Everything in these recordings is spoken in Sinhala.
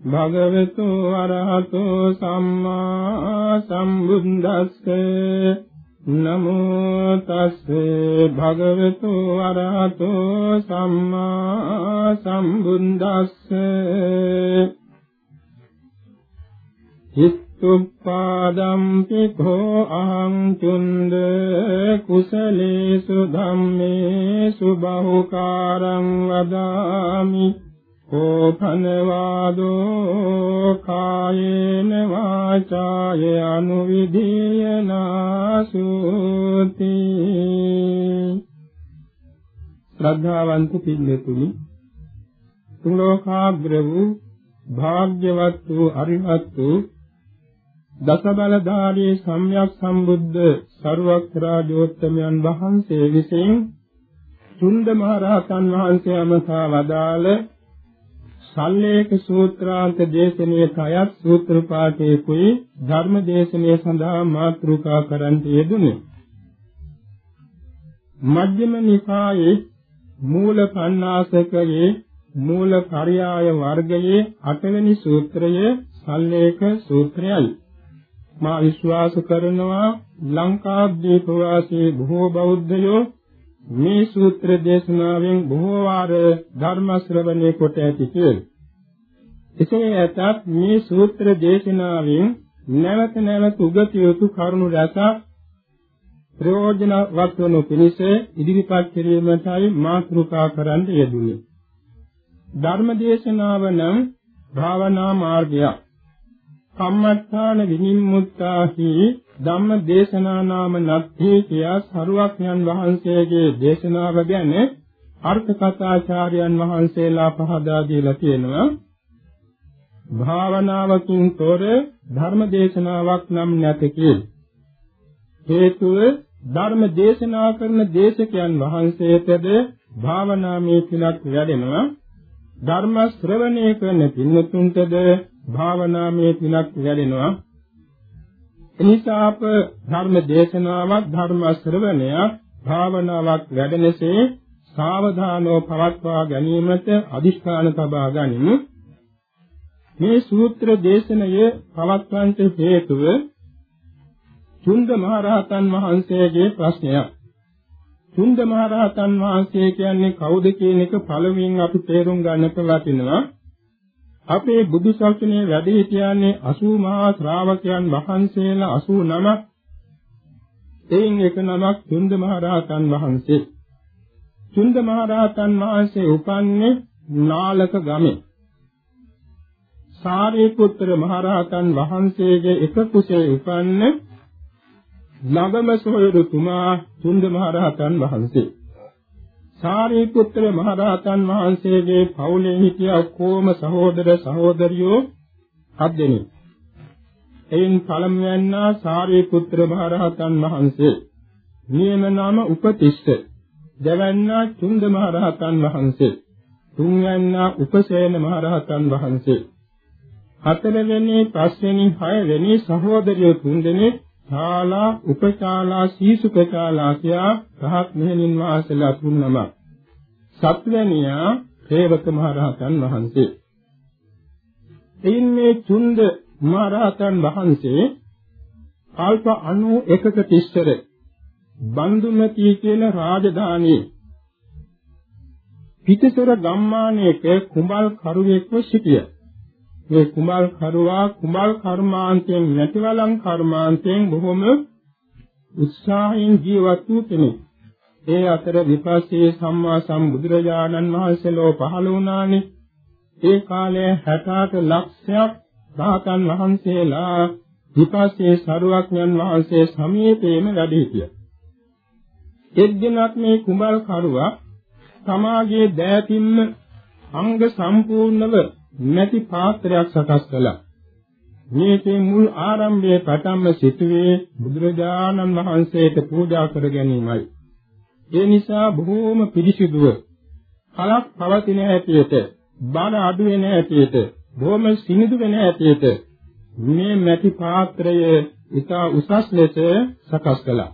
භගවතු අරහතු සම්මා සම්බුද්දස්ස. නමෝ තස්සේ භගවතු අරහතු සම්මා සම්බුද්දස්ස. හිත්තුප්පාදම් පිඛෝ අහං චුන්ද කුසලේසු ධම්මේසු බහුකාරං වදාමි. කෝපනවාදෝ කායේන වාචාය අනුවිදීයනාසුති. ශ්‍රද්ධාවන්ත පිළිතුරු තුලෝකාග්‍ර වූ භාග්‍යවත් වූ අරිහත් වූ දසබලධාරී සම්්‍යක් සම්බුද්ධ සරුවක්‍රාජෝත්තමයන් වහන්සේ විසින් චුන්ද මහ රහතන් වහන්සේ අමතා වදාළ සල්ලේක සූත්‍රාන්ත දේශනයේ තයත් සූත්‍ර පාඨයේකුයි ධර්ම දේශනය සඳහා මාතෘකා කරන්ට යෙදුනේ. මජ්ක්‍ධිම නිකායේ මූල පණ්ණාසකයේ මූල පරයාය වර්ගයේ අටවෙනි සූත්‍රය සල්ලේක සූත්‍රයයි. මා විශ්වාස කරනවා ලංකාද්වීප වාසී බොහෝ බෞද්ධයෝ මේ සූත්‍ර දේශනාවෙන් බොහෝ වාර ධර්ම ශ්‍රවණය කොට ඇති කියලා. එසේ ඇතත් මේ සූත්‍ර දේශනාවෙන් නැවත නැවත උගත යුතු කරුණු රැසක් ප්‍රයෝජනවත් වනු පිණිස ඉදිරිපත් කිරීමටයි මාතෘකා කරන්න යෙදුනේ. ධර්ම දේශනාව නම් භාවනා මාර්ගයක්. කම්මත්තාන විනිම්මුත්තාහි ධම්ම දේශනා නාම නත්ථි කියා සරුවක්ඥන් වහන්සේගේ දේශනාව ගැන අර්ථ කථාචාර්යයන් වහන්සේලා පහදා දීලා තියෙනවා. භාවනාවකින් තොර ධර්ම දේශනාවක් නම් නැත හේතුව ධර්ම දේශනා කරන දේශකයන් වහන්සේටද භාවනාමය පිලක් වැඩෙනවා. ධර්ම ශ්‍රවණය කරන පින්තුන්ටද භාවනාමය පිලක් වැඩෙනවා එනිසා අප ධර්ම දේශනාවක් ධර්ම ශ්‍රවණයක් භාවනාවක් වැඩෙනසේ සාවධානව පවත්වා ගැනීමට අදිෂ්ඨාන තබා ගනිමු මේ සූත්‍ර දේශනය පවත්වන්නට හේතුව චුන්ද මහරහතන් වහන්සේගේ ප්‍රශ්නයක්. චුන්ද මහරහතන් වහන්සේ කියන්නේ කවුද කියන එක පළමුවෙන් අපි තේරුම් ගන්නට වටිනවා. අපේ බුදු ශාසනයේ වැඩ සිටියන්නේ 80 මහා ශ්‍රාවකයන් වහන්සේලා 89ක්. එයින් එක නමක් චුන්ද මහරහතන් වහන්සේ. චුන්ද මහරහතන් වහන්සේ උපන්නේ නාලක ගමේ. සාරිපුත්‍ර මහරහතන් වහන්සේගේ එක කුසේ උපන්න නගම සොයුරුතුමා චුන්ද මහරහතන් වහන්සේ. සාරිපුත්‍ර මහරහතන් වහන්සේගේ පවුලේ හිටිය ඔක්කොම සහෝදර සහෝදරියෝ හත් දෙනෙක්. එයින් පළමුවැන්නා සාරිපුත්‍ර මහරහතන් වහන්සේ. නියම නම උපතිස්ස. දෙවැන්නා චුන්ද මහරහතන් වහන්සේ. තුන්වැන්නා උපසේන මහරහතන් වහන්සේ. හතරවෙනි, පස්වෙනි, හයවෙනි සහෝදරියෝ තුන්දෙනෙක් ශාලා උපචාලා සීසුපචාලා කියා රහත් මෙහෙණින් වහන්සේලා තුන්නම සත්වැනියා හේවත මහ රහතන් වහන්සේ එයින් මේ චුන්ද මහ රහතන් වහන්සේ කල්ප 91ක ඉස්සර බන්දුමති කියන රාජධානියේ පිටිසර ගම්මානයක කුඹල් කරුවෙක්ව සිටිය. මේ කුඹල් කරුවා කුඹල් කර්මාන්තයෙන් නැතිවලම් කර්මාන්තයෙන් බොහොම උත්සාහයෙන් ජීවත් වූ කෙනෙක්. ඒ අතර විපස්සී සම්මා සම්බුදුරජාණන් වහන්සේලෝ පහළ වුණානේ. ඒ කාලයේ 68 ලක්ෂයක් රහතන් වහන්සේලා විපස්සී සරුවක්ඥන් වහන්සේ සමීපයේම වැඩ සිටියා. එක්දිනක් මේ කුඹල් කරුවා තමාගේ දෑතින්ම අංග සම්පූර්ණව නැති පාත්‍රයක් සකස් කළා. මේකේ මුල් ආරම්භයේ පටන්ම සිටුවේ බුදුරජාණන් වහන්සේට පූජා කර ගැනීමයි. ඒ නිසා බොහෝම පිරිසිදුව කලක් පවතින හැටියට, බාල අඩු වෙන හැටියට, බොහොම සිනිදු වෙන හැටියට මේ මැටි පාත්‍රය ඉතා උසස් ලෙස සකස් කළා.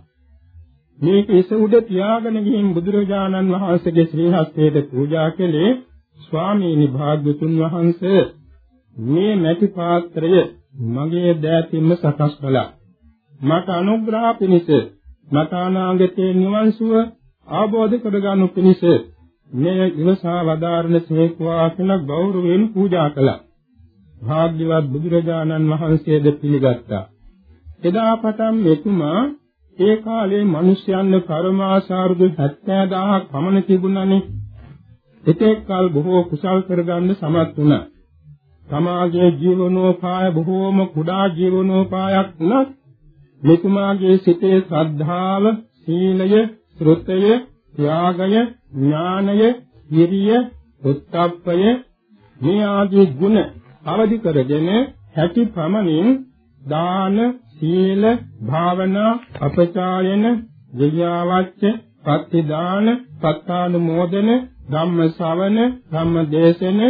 මේක ඉස උඩ තියාගෙන ගිහින් බුදුරජාණන් වහන්සේගේ ශ්‍රී හස්තයට පූජා කළේ ස්වාමීනි භාග්‍යතුන් වහන්සේ මේ මැටි පාත්‍රය මගේ දෑතින්ම සකස් කළා. මට අනුග්‍රහ පිණිස මට අනාගතයේ නිවන් සුව ආબોධ කරගනු පිණිස මේ ඉවසා වදාරණ සේක්වා කියලා ගෞරවයෙන් පූජා කළා. භාග්‍යවත් බුදුරජාණන් වහන්සේද පිළිගත්තා. එදා පටන් මෙතුමා ඒ කාලේ මිනිස්යන්ව කර්මාසාරුදු 70000ක් පමණ තිබුණානේ. එතෙක් කල බොහෝ කුසල් කරගන්න සමත් වුණා. සමාජයේ ජීවනෝපාය බොහෝම කුඩා ජීවනෝපායක් වුණත් මෙතුමාගේ සිතේ ශ්‍රද්ධාව, සීලය, ශ්‍රුතය, ත්‍යාගය, ඥානය, විරිය, උත්තප්පය මේ ආදී ගුණ අවදි කරගෙන හැකි ප්‍රමණින් දාන සීල භාවනා අපචායන විද්‍යාවච්ච පත්තිදාන පත්තානුමෝදන ධම්ම ශ්‍රවණ ධම්ම දේශන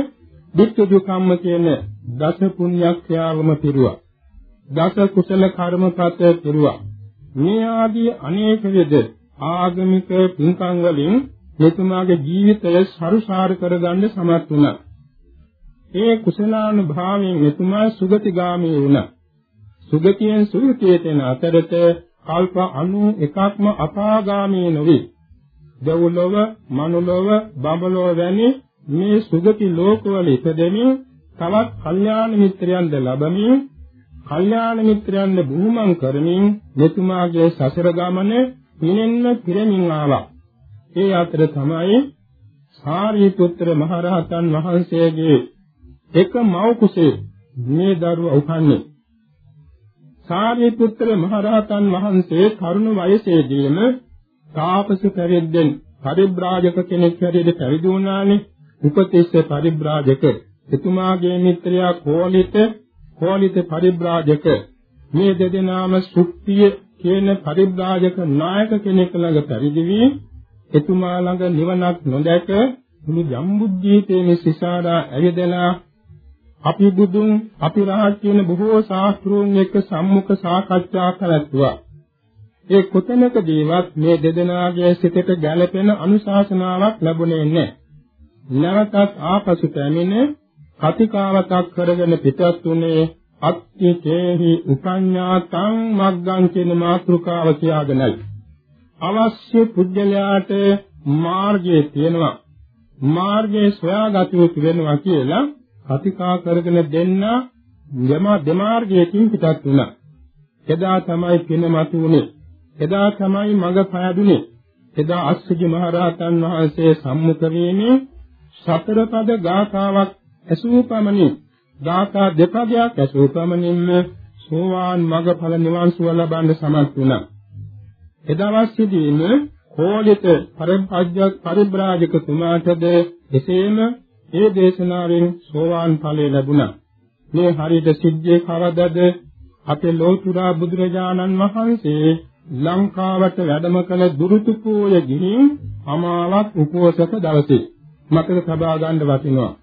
දුක්ඛ කම්ම කියන දස පුණ්‍යක්‍රියාවම පිරුවා දස කුසල කර්මපත පිරුවා මේ ආදී අනේක විද ආගමික පින්කම් වලින් මෙතුමාගේ ජීවිතය සරුසාර කරගන්න සමත් වුණා. ඒ කුසලානුභාවයෙන් මෙතුමා සුගතිගාමී වුණා. සුගතියෙන් සුගතියට යන අතරත කල්ප 91ක්ම අපාගාමී නොවේ. දෙව්ලොව, මනුලොව, බඹලොව වැනි මේ සුගති ලෝකවල ඉපදෙමින් තවත් කල්යාණ මිත්‍රයන්ද ලැබමින් කල්යාණ මිත්‍රයන්ද බුහුමන් කරමින් මෙතුමාගේ සසර ගමන පිනෙන්න පිරමින් ආවා. ඒ අතර තමයි සාරිපුත්‍ර මහරහතන් වහන්සේගේ එක මව් කුසේ මේ දරුවා උපන්නේ. සාරිපුත්‍ර මහරහතන් වහන්සේ තරුණ වයසේදීම තාපස පරිද්දෙන් පරිබ්‍රාජක කෙනෙක් හැටියට පැවිදි වුණානේ. උපතිස්ස පරිබ්‍රාජක. එතුමාගේ මිත්‍රයා කෝලිත කෝලිත පරිබ්‍රාජක. මේ දෙදෙනාම සුක්තිය කියන පරිබ්‍රාජක නායක කෙනෙක් ළඟ පැවිදි වී එතුමා ළඟ නිවනක් නොදැක මුළු ජම්බුද්දීපයේ සිසාරා ඇවිදලා අපි බුදුන් අපි රහත් කියන බොහෝ ශාස්ත්‍රෝන් එක්ක සම්මුඛ සාකච්ඡා කරත්වා. ඒ කොතැනකදීවත් මේ දෙදෙනාගේ සිතට ගැළපෙන අනුශාසනාවක් ලැබුණේ නැහැ. නැවතත් ආපසු පැමිණ කතිකාවතක් කරගෙන පිටත් උනේ අත්ති කේහි උපඤ්ඤාතං මග්ගං කියන මාතෘකාව කියාගෙනයි. අවශ්‍ය පුජ්‍යලයාට මාර්ගයේ තියෙනවා. මාර්ගයේ සොයාගත යුතු වෙනවා කියලා කතිකා කරගෙන දෙන්න යම දෙමාර්ගයකින් පිටත් වුණා. එදා තමයි පින මතුනේ. එදා තමයි මඟ පෑදුනේ. එදා අස්සජි මහරහතන් වහන්සේ සම්මුඛ වීමේ සතර පද ගාථාවක් ඇසූ පමණින් ගාථා දෙපදයක් ඇසූ පමණින්ම සෝවාන් මඟඵල නිවන් සුව ලබන්න සමත් වුණා. එදවස්සේදීම කෝලිත පරිබ්‍රාජක තුමාටද එසේම ඒ දේශනාවෙන් සෝවාන් ඵලය ලැබුණා. මේ හරියට සිද්ධියේ කවදද අපේ ලෝතුරා බුදුරජාණන් වහන්සේ ලංකාවට වැඩම කළ දුරුතු පෝය ගිහින් අමාවක් උපෝසක දවසේ මතක තබා ගන්න වටිනවා.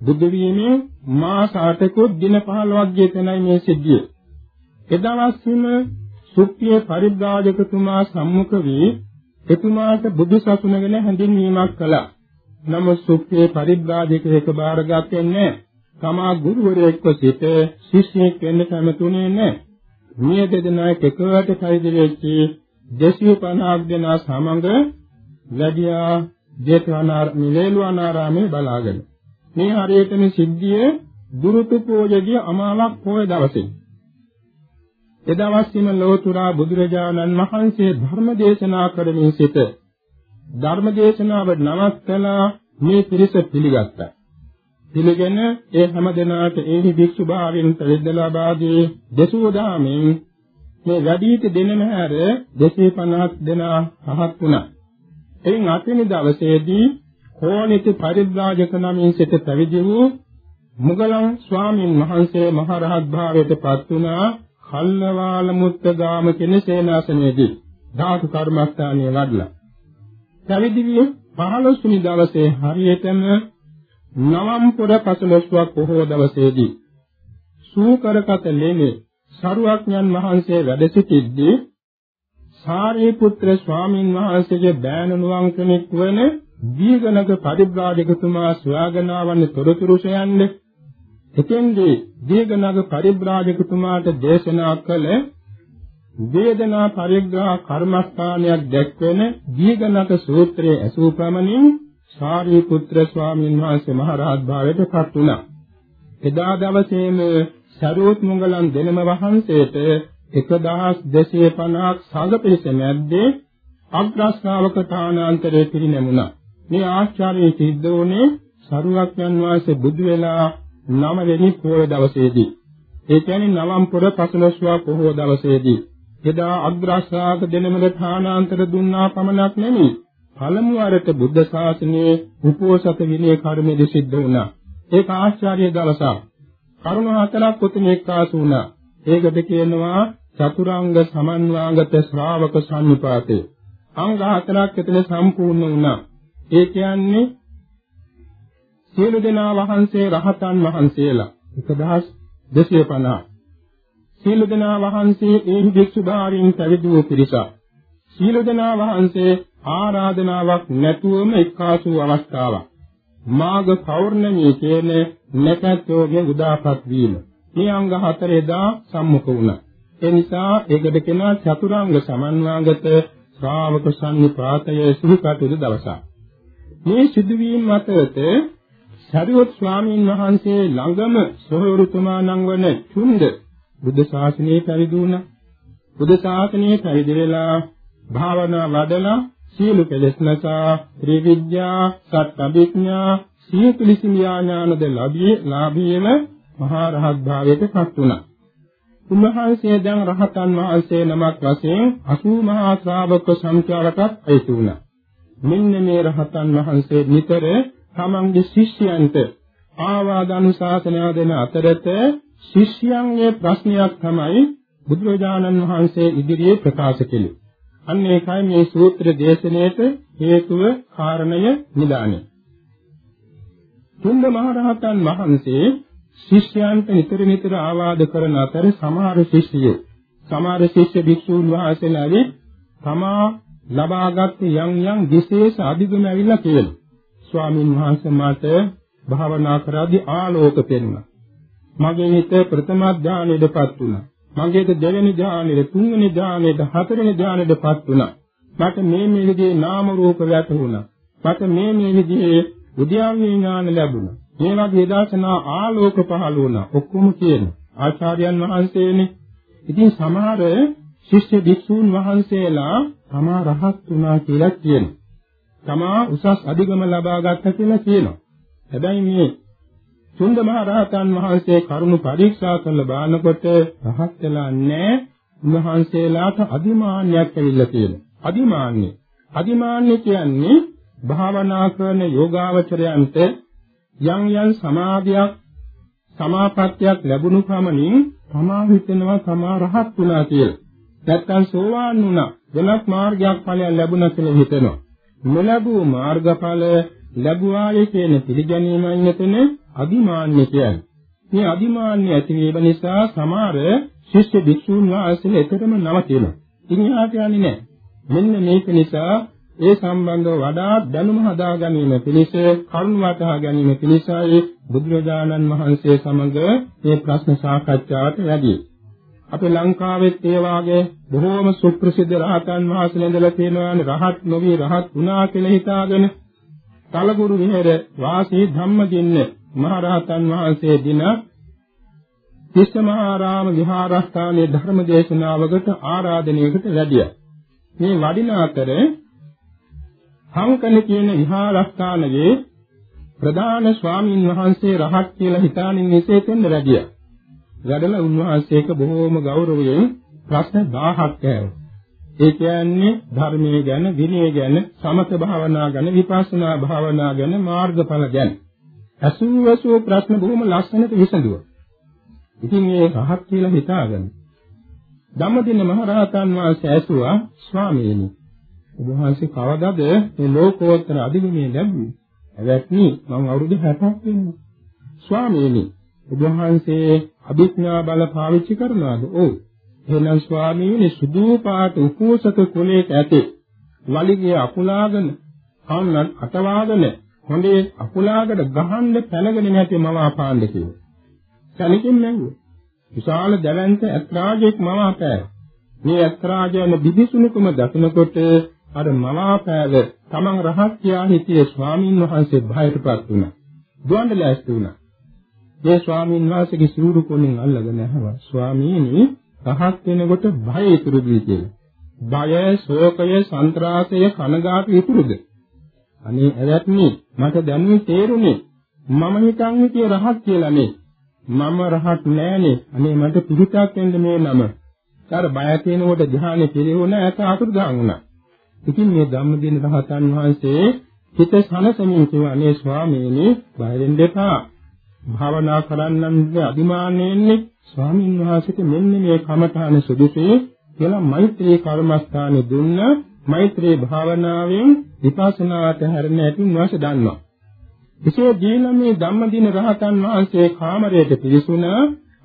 බුද්ධ වීමේ මාස 8කුත් දින 15ක් ගේ තැනයි මේ සිද්ධිය. එදවස්ම සුප්පිය පරිබ්‍රාජකතුමා සම්මුඛ වී එතුමාට බුදු සසුන ගැන හැඳින්වීමක් කළා. නමුත් සුප්පිය පරිබ්‍රාජකයෙක් බාරගත්තේ නැහැ. තමා ගුරුවරයෙක්ව සිට ශිෂ්‍යයෙක් වෙන්න කැමතුනේ නැහැ. මේ දෙදෙනා එකවට කයිද වෙච්චි 250ක් දෙනා සමග වැඩියා ජේතවනාර නිලේලුවනාරාමේ බලාගෙන. මේ හරියටම සිද්ධිය දුරුතු පෝයගේ අමාවක් පොය දවසේ. එදවස්සිම ලෝතුරා බුදුරජාණන් වහන්සේ ධර්ම දේශනා කරමින් සිට ධර්ම දේශනාව නවත්තලා මේ පිරිස පිළිගත්තා. පිළිගෙන ඒ හැම දෙනාට ඒහි භික්ෂු භාවයෙන් පෙළදලා බාදී දසුව දාමින් මේ වැඩිහිටි දෙනම හැර 250 දෙනා පහත් වුණා. එයින් අටවෙනි දවසේදී කෝණිත පරිබ්‍රාජක නමින් සිට පැවිදි වූ මුගලන් ස්වාමින් වහන්සේ මහරහත් භාවයට පත් වුණා කල්ලවාල මුත්තගාම කියන සේනාසනයේදී ධාතු කර්මස්ථානයේ වඩලා. පැවිදි වී 15 වෙනි දවසේ හරියටම නවම්පුර පසළොස්වක් පොහොව දවසේදී සූකරකත ලෙමේ සරුවක්ඥන් වහන්සේ වැඩ සිටිද්දී සාරිපුත්‍ර ස්වාමින් වහන්සේගේ බෑණනුවන් කෙනෙක් වන දීඝනක පරිබ්‍රාජකතුමා සොයාගෙන ආවන්නේ තොරතුරු සොයන්නේ. එතෙන්දී දීඝනක පරිබ්‍රාජකතුමාට දේශනා කළ වේදනා පරිග්‍රහ කර්මස්ථානයක් දැක්වෙන දීඝනක සූත්‍රයේ ඇසූ ප්‍රමණින් සාරිපුත්‍ර ස්වාමීන් වහන්සේ මහරහත් භාවයට පත් වුණා. එදා දවසේම සරුවත් මුගලන් දෙනම වහන්සේට 1250ක් සංඝ පිරිස මැද්දේ අග්‍රශ්‍රාවක තානාන්තරයේ පිරිනැමුණා. මේ ආචාර්ය සිද්ධ වුණේ සරුවක්යන් වහන්සේ බුදු වෙලා නව වෙනි පොය දවසේදී. ඒ කියන්නේ නවම්පුර පසළොස්වක පොහොය දවසේදී. එදා අග්‍රශ්‍රාවක දෙනමල තානාන්තර දුන්නා පමණක් නෙමෙයි. පළමු වරට බුද්ධ ශාසනයේ උපෝසත විනය කර්මෙදි සිද්ධ වුණා. ඒක ආශ්චර්ය දවසක්. කරුණ හතරක් උතුම් එක්කාසු වුණා. ඒකට කියනවා චතුරාංග සමන්වාගත ශ්‍රාවක සම්නිපාතේ. අංග හතරක් එතන සම්පූර්ණ වුණා. ඒ කියන්නේ සියලු දෙනා වහන්සේ රහතන් වහන්සේලා 1250. සියලු දෙනා වහන්සේ ඒ භික්ෂු භාවයෙන් පැවිදි වූ පිරිසක්. සියලු දෙනා වහන්සේ ආරාධනාවක් නැතුවම එක්කාසු අවස්ථාවක්. මාග පෞර්ණමිය කියන නැකත්ෝගේ උදාපත් වීම. මේ අංග හතරේදා සම්මුඛ වුණා. ඒ නිසා ඒකට කියනවා චතුරාංග සමන්වාගත ශ්‍රාවක සම්නිපාතය සිහිපතුරු දවසක්. මේ සිදුවීම් අතරත සරියොත් ස්වාමීන් වහන්සේ ළඟම සොහොරුතුමා නම් වන චුන්ද බුද්ධ ශාසනයේ පැවිදි වුණා. බුද්ධ ශාසනයේ පැවිදි වෙලා භාවනා වඩලා සීල කෙලස්නසා ත්‍රිවිද්‍යා සත්අභිඥා සිය පිළිසින් ඥානද ලැබී ලාභීම මහා රහත් භාවයට පත් වුණා. උන්වහන්සේ දැන් රහතන් වහන්සේ නමක් වශයෙන් 80 මහා ශ්‍රාවක සංඛ්‍යාවටත් අයිති වුණා. මෙන්න මේ රහතන් වහන්සේ නිතර තමන්ගේ ශිෂ්‍යයන්ට ආවාද අනුශාසනා දෙන අතරත ශිෂ්‍යයන්ගේ ප්‍රශ්නයක් තමයි බුදුරජාණන් වහන්සේ ඉදිරියේ ප්‍රකාශ කළේ. අන්න ඒකයි මේ සූත්‍ර දේශනාවට හේතුව කාරණය නිදානය. තුන්ද මහරහතන් වහන්සේ ශිෂ්‍යයන්ට නිතර නිතර ආවාද කරන අතර සමහර ශිෂ්‍යයෝ සමහර ශිෂ්‍ය භික්ෂූන් වහන්සේලාගේ තමා ලබාගත් යම් යම් විශේෂ අධිගම ඇවිල්ලා කියලා. ස්වාමින් වහන්සේ මට භාවනා කරද්දී ආලෝක පෙනුණා. මගේ හිත ප්‍රථම ධානයටපත් වුණා. මගේද දෙවෙනි ධානයේ තුන්වෙනි ධානයේ හතරවෙනි ධානයටපත් වුණා. මට මේ මේ විදිහේ නාම රූප වැටහුණා. මට මේ මේ විදිහේ උද්‍යාවී ඥාන ලැබුණා. මේ වගේ දර්ශනා ආලෝක පහළ වුණා. ඔක්කොම කියන ආචාර්යයන් වහන්සේනේ. ඉතින් සමහර ශිෂ්‍ය භික්ෂූන් වහන්සේලා තමා රහත් වුණා කියලා කියනවා. තමා උසස් අධිගම ලබා ගත්තා කියලා කියනවා. හැබැයි මේ සුන්ද මහ රහතන් වහන්සේ කරුණ පරීක්ෂා කරලා බලනකොට රහත් වෙලා නැහැ. උන්වහන්සේලාට අදිමාන්‍යයක් ඇවිල්ලා තියෙනවා. අදිමාන්‍ය. අදිමාන්‍ය කියන්නේ භාවනා කරන යෝගාවචරයන්ට යම් යම් සමාධියක් සමාපත්තියක් ලැබුණු පමණින් තමා හිතෙනවා තමා රහත් වුණා කියලා. නැත්තම් සෝවාන් වුණා වෙනත් මාර්ගයක් ඵලයක් ලැබුණා කියලා හිතෙනවා. නොලැබූ මාර්ගඵල ලැබුවායේ කියන පිළිගැනීමයි මෙතන අදිමාන්‍ය කියන්නේ. මේ අදිමාන්‍ය ඇතිවීම නිසා සමහර ශිෂ්‍ය භික්ෂුන් වහන්සේලා එතරම් නවතිනවා. ඉතින් එහාට යන්නේ නැහැ. මෙන්න මේක නිසා ඒ සම්බන්ධව වඩා දැනුම හදා ගැනීම පිණිස කරුණ වටහා ගැනීම පිණිසයි බුදුරජාණන් වහන්සේ සමග මේ ප්‍රශ්න සාකච්ඡාවට වැඩි. අපේ ලංකාවෙත් ඒ වාගේ බොහෝම සුප්‍රසිද්ධ රහතන් වහන්සේලා ඉඳලා තියෙනවානේ රහත් නොවි රහත් වුණා කියලා හිතාගෙන තලගුරු විහෙර වාසී ධම්මදින්න මහරහතන් වහන්සේ දින තිස්සමහාරාම විහාරස්ථානයේ ධර්ම දේශනාවකට ආරාධනයකට වැඩියා. මේ වඩින අතර හංකන කියන විහාරස්ථානයේ ප්‍රධාන ස්වාමින් වහන්සේ රහත් කියලා හිතානින් විශේෂයෙන් වැඩියා. වැඩලා උන්වහන්සේක බොහෝම ගෞරවයෙන් ප්‍රශ්න 1000ක් ඇහුවා. ඒ කියන්නේ ධර්මයේ ගැන, විනය ගැන, සමත භාවනා ගැන, විපස්සනා භාවනා ගැන, මාර්ගඵල ගැන. අසුවසෝ ප්‍රශ්න බොහොම ලස්සනට විසඳුවා. ඉතින් මේ රහත් කියලා හිතාගන්න. ධම්මදින මහරහතන් වහන්සේ ඇසුවා ස්වාමීනි ඔබ වහන්සේ කවදාද මේ ලෝකෝත්තර අධිගමනය ලැබුවේ? එවත්නි මම අවුරුදු 60ක් වෙනවා. ස්වාමීනි ඔබ වහන්සේ අභිඥා බල පාවිච්චි කරනවාද? ඔව්. එහෙනම් ස්වාමීනි සුදු පාට උපෝසක කුලයක ඇති වලිගේ අකුලාගෙන කන්නත් අතවාගෙන හොඳේ අකුලාකට ගහන්න පැනගෙන නැති මම අපාන්න කිව්වා. කණකින් නැංගුවා. විශාල දැවැන්ත ඇත්රාජෙක් මම අපෑ. මේ ඇත්රාජයන බිබිසුණුකම දකිනකොට අර මවාපෑව තමන් රහත් කියා හිටියේ ස්වාමීන් වහන්සේ භයටපත් වුණා. දුවන්න ලෑස්ති වුණා. මේ ස්වාමීන් වහන්සේගේ සිවුරු කොණින් අල්ලගෙන ඇහුවා. ස්වාමීනි රහත් වෙනකොට භය ඉතුරු දී කියලා. බය, ශෝකය, සන්ත්‍රාසය, කනගාටු ඉතුරුද? අනේ ඇවැත්නි මට දැනුනේ තේරුනේ මම හිතන් හිටියේ රහත් කියලා නේ. මම රහත් නෑනේ. අනේ මට පිළිතක් වෙන්න මේ නම. අර බය තියෙනකොට ධ්‍යානෙ පිළිවුණ ඇත අතුරුදහන් වුණා. ඉතින් මේ ධම්මදින රහතන් වහන්සේ හිත සනසමින් කියවනේ ස්වාමීනි බය වෙන්න එපා. භාවනා කරන්නන්ගේ අදිමානෙන්නේ ස්වාමීන් වහන්සේට මෙන්න මේ කමඨාන සුදුසේ කියලා මෛත්‍රී කර්මස්ථානෙ දුන්න මෛත්‍රී භාවනාවෙන් විපස්සනාට හැරෙන ඇති උන්වහන්සේ දන්නවා. එසේ දීලා මේ ධම්මදින රහතන් වහන්සේ කාමරයට පිවිසුණ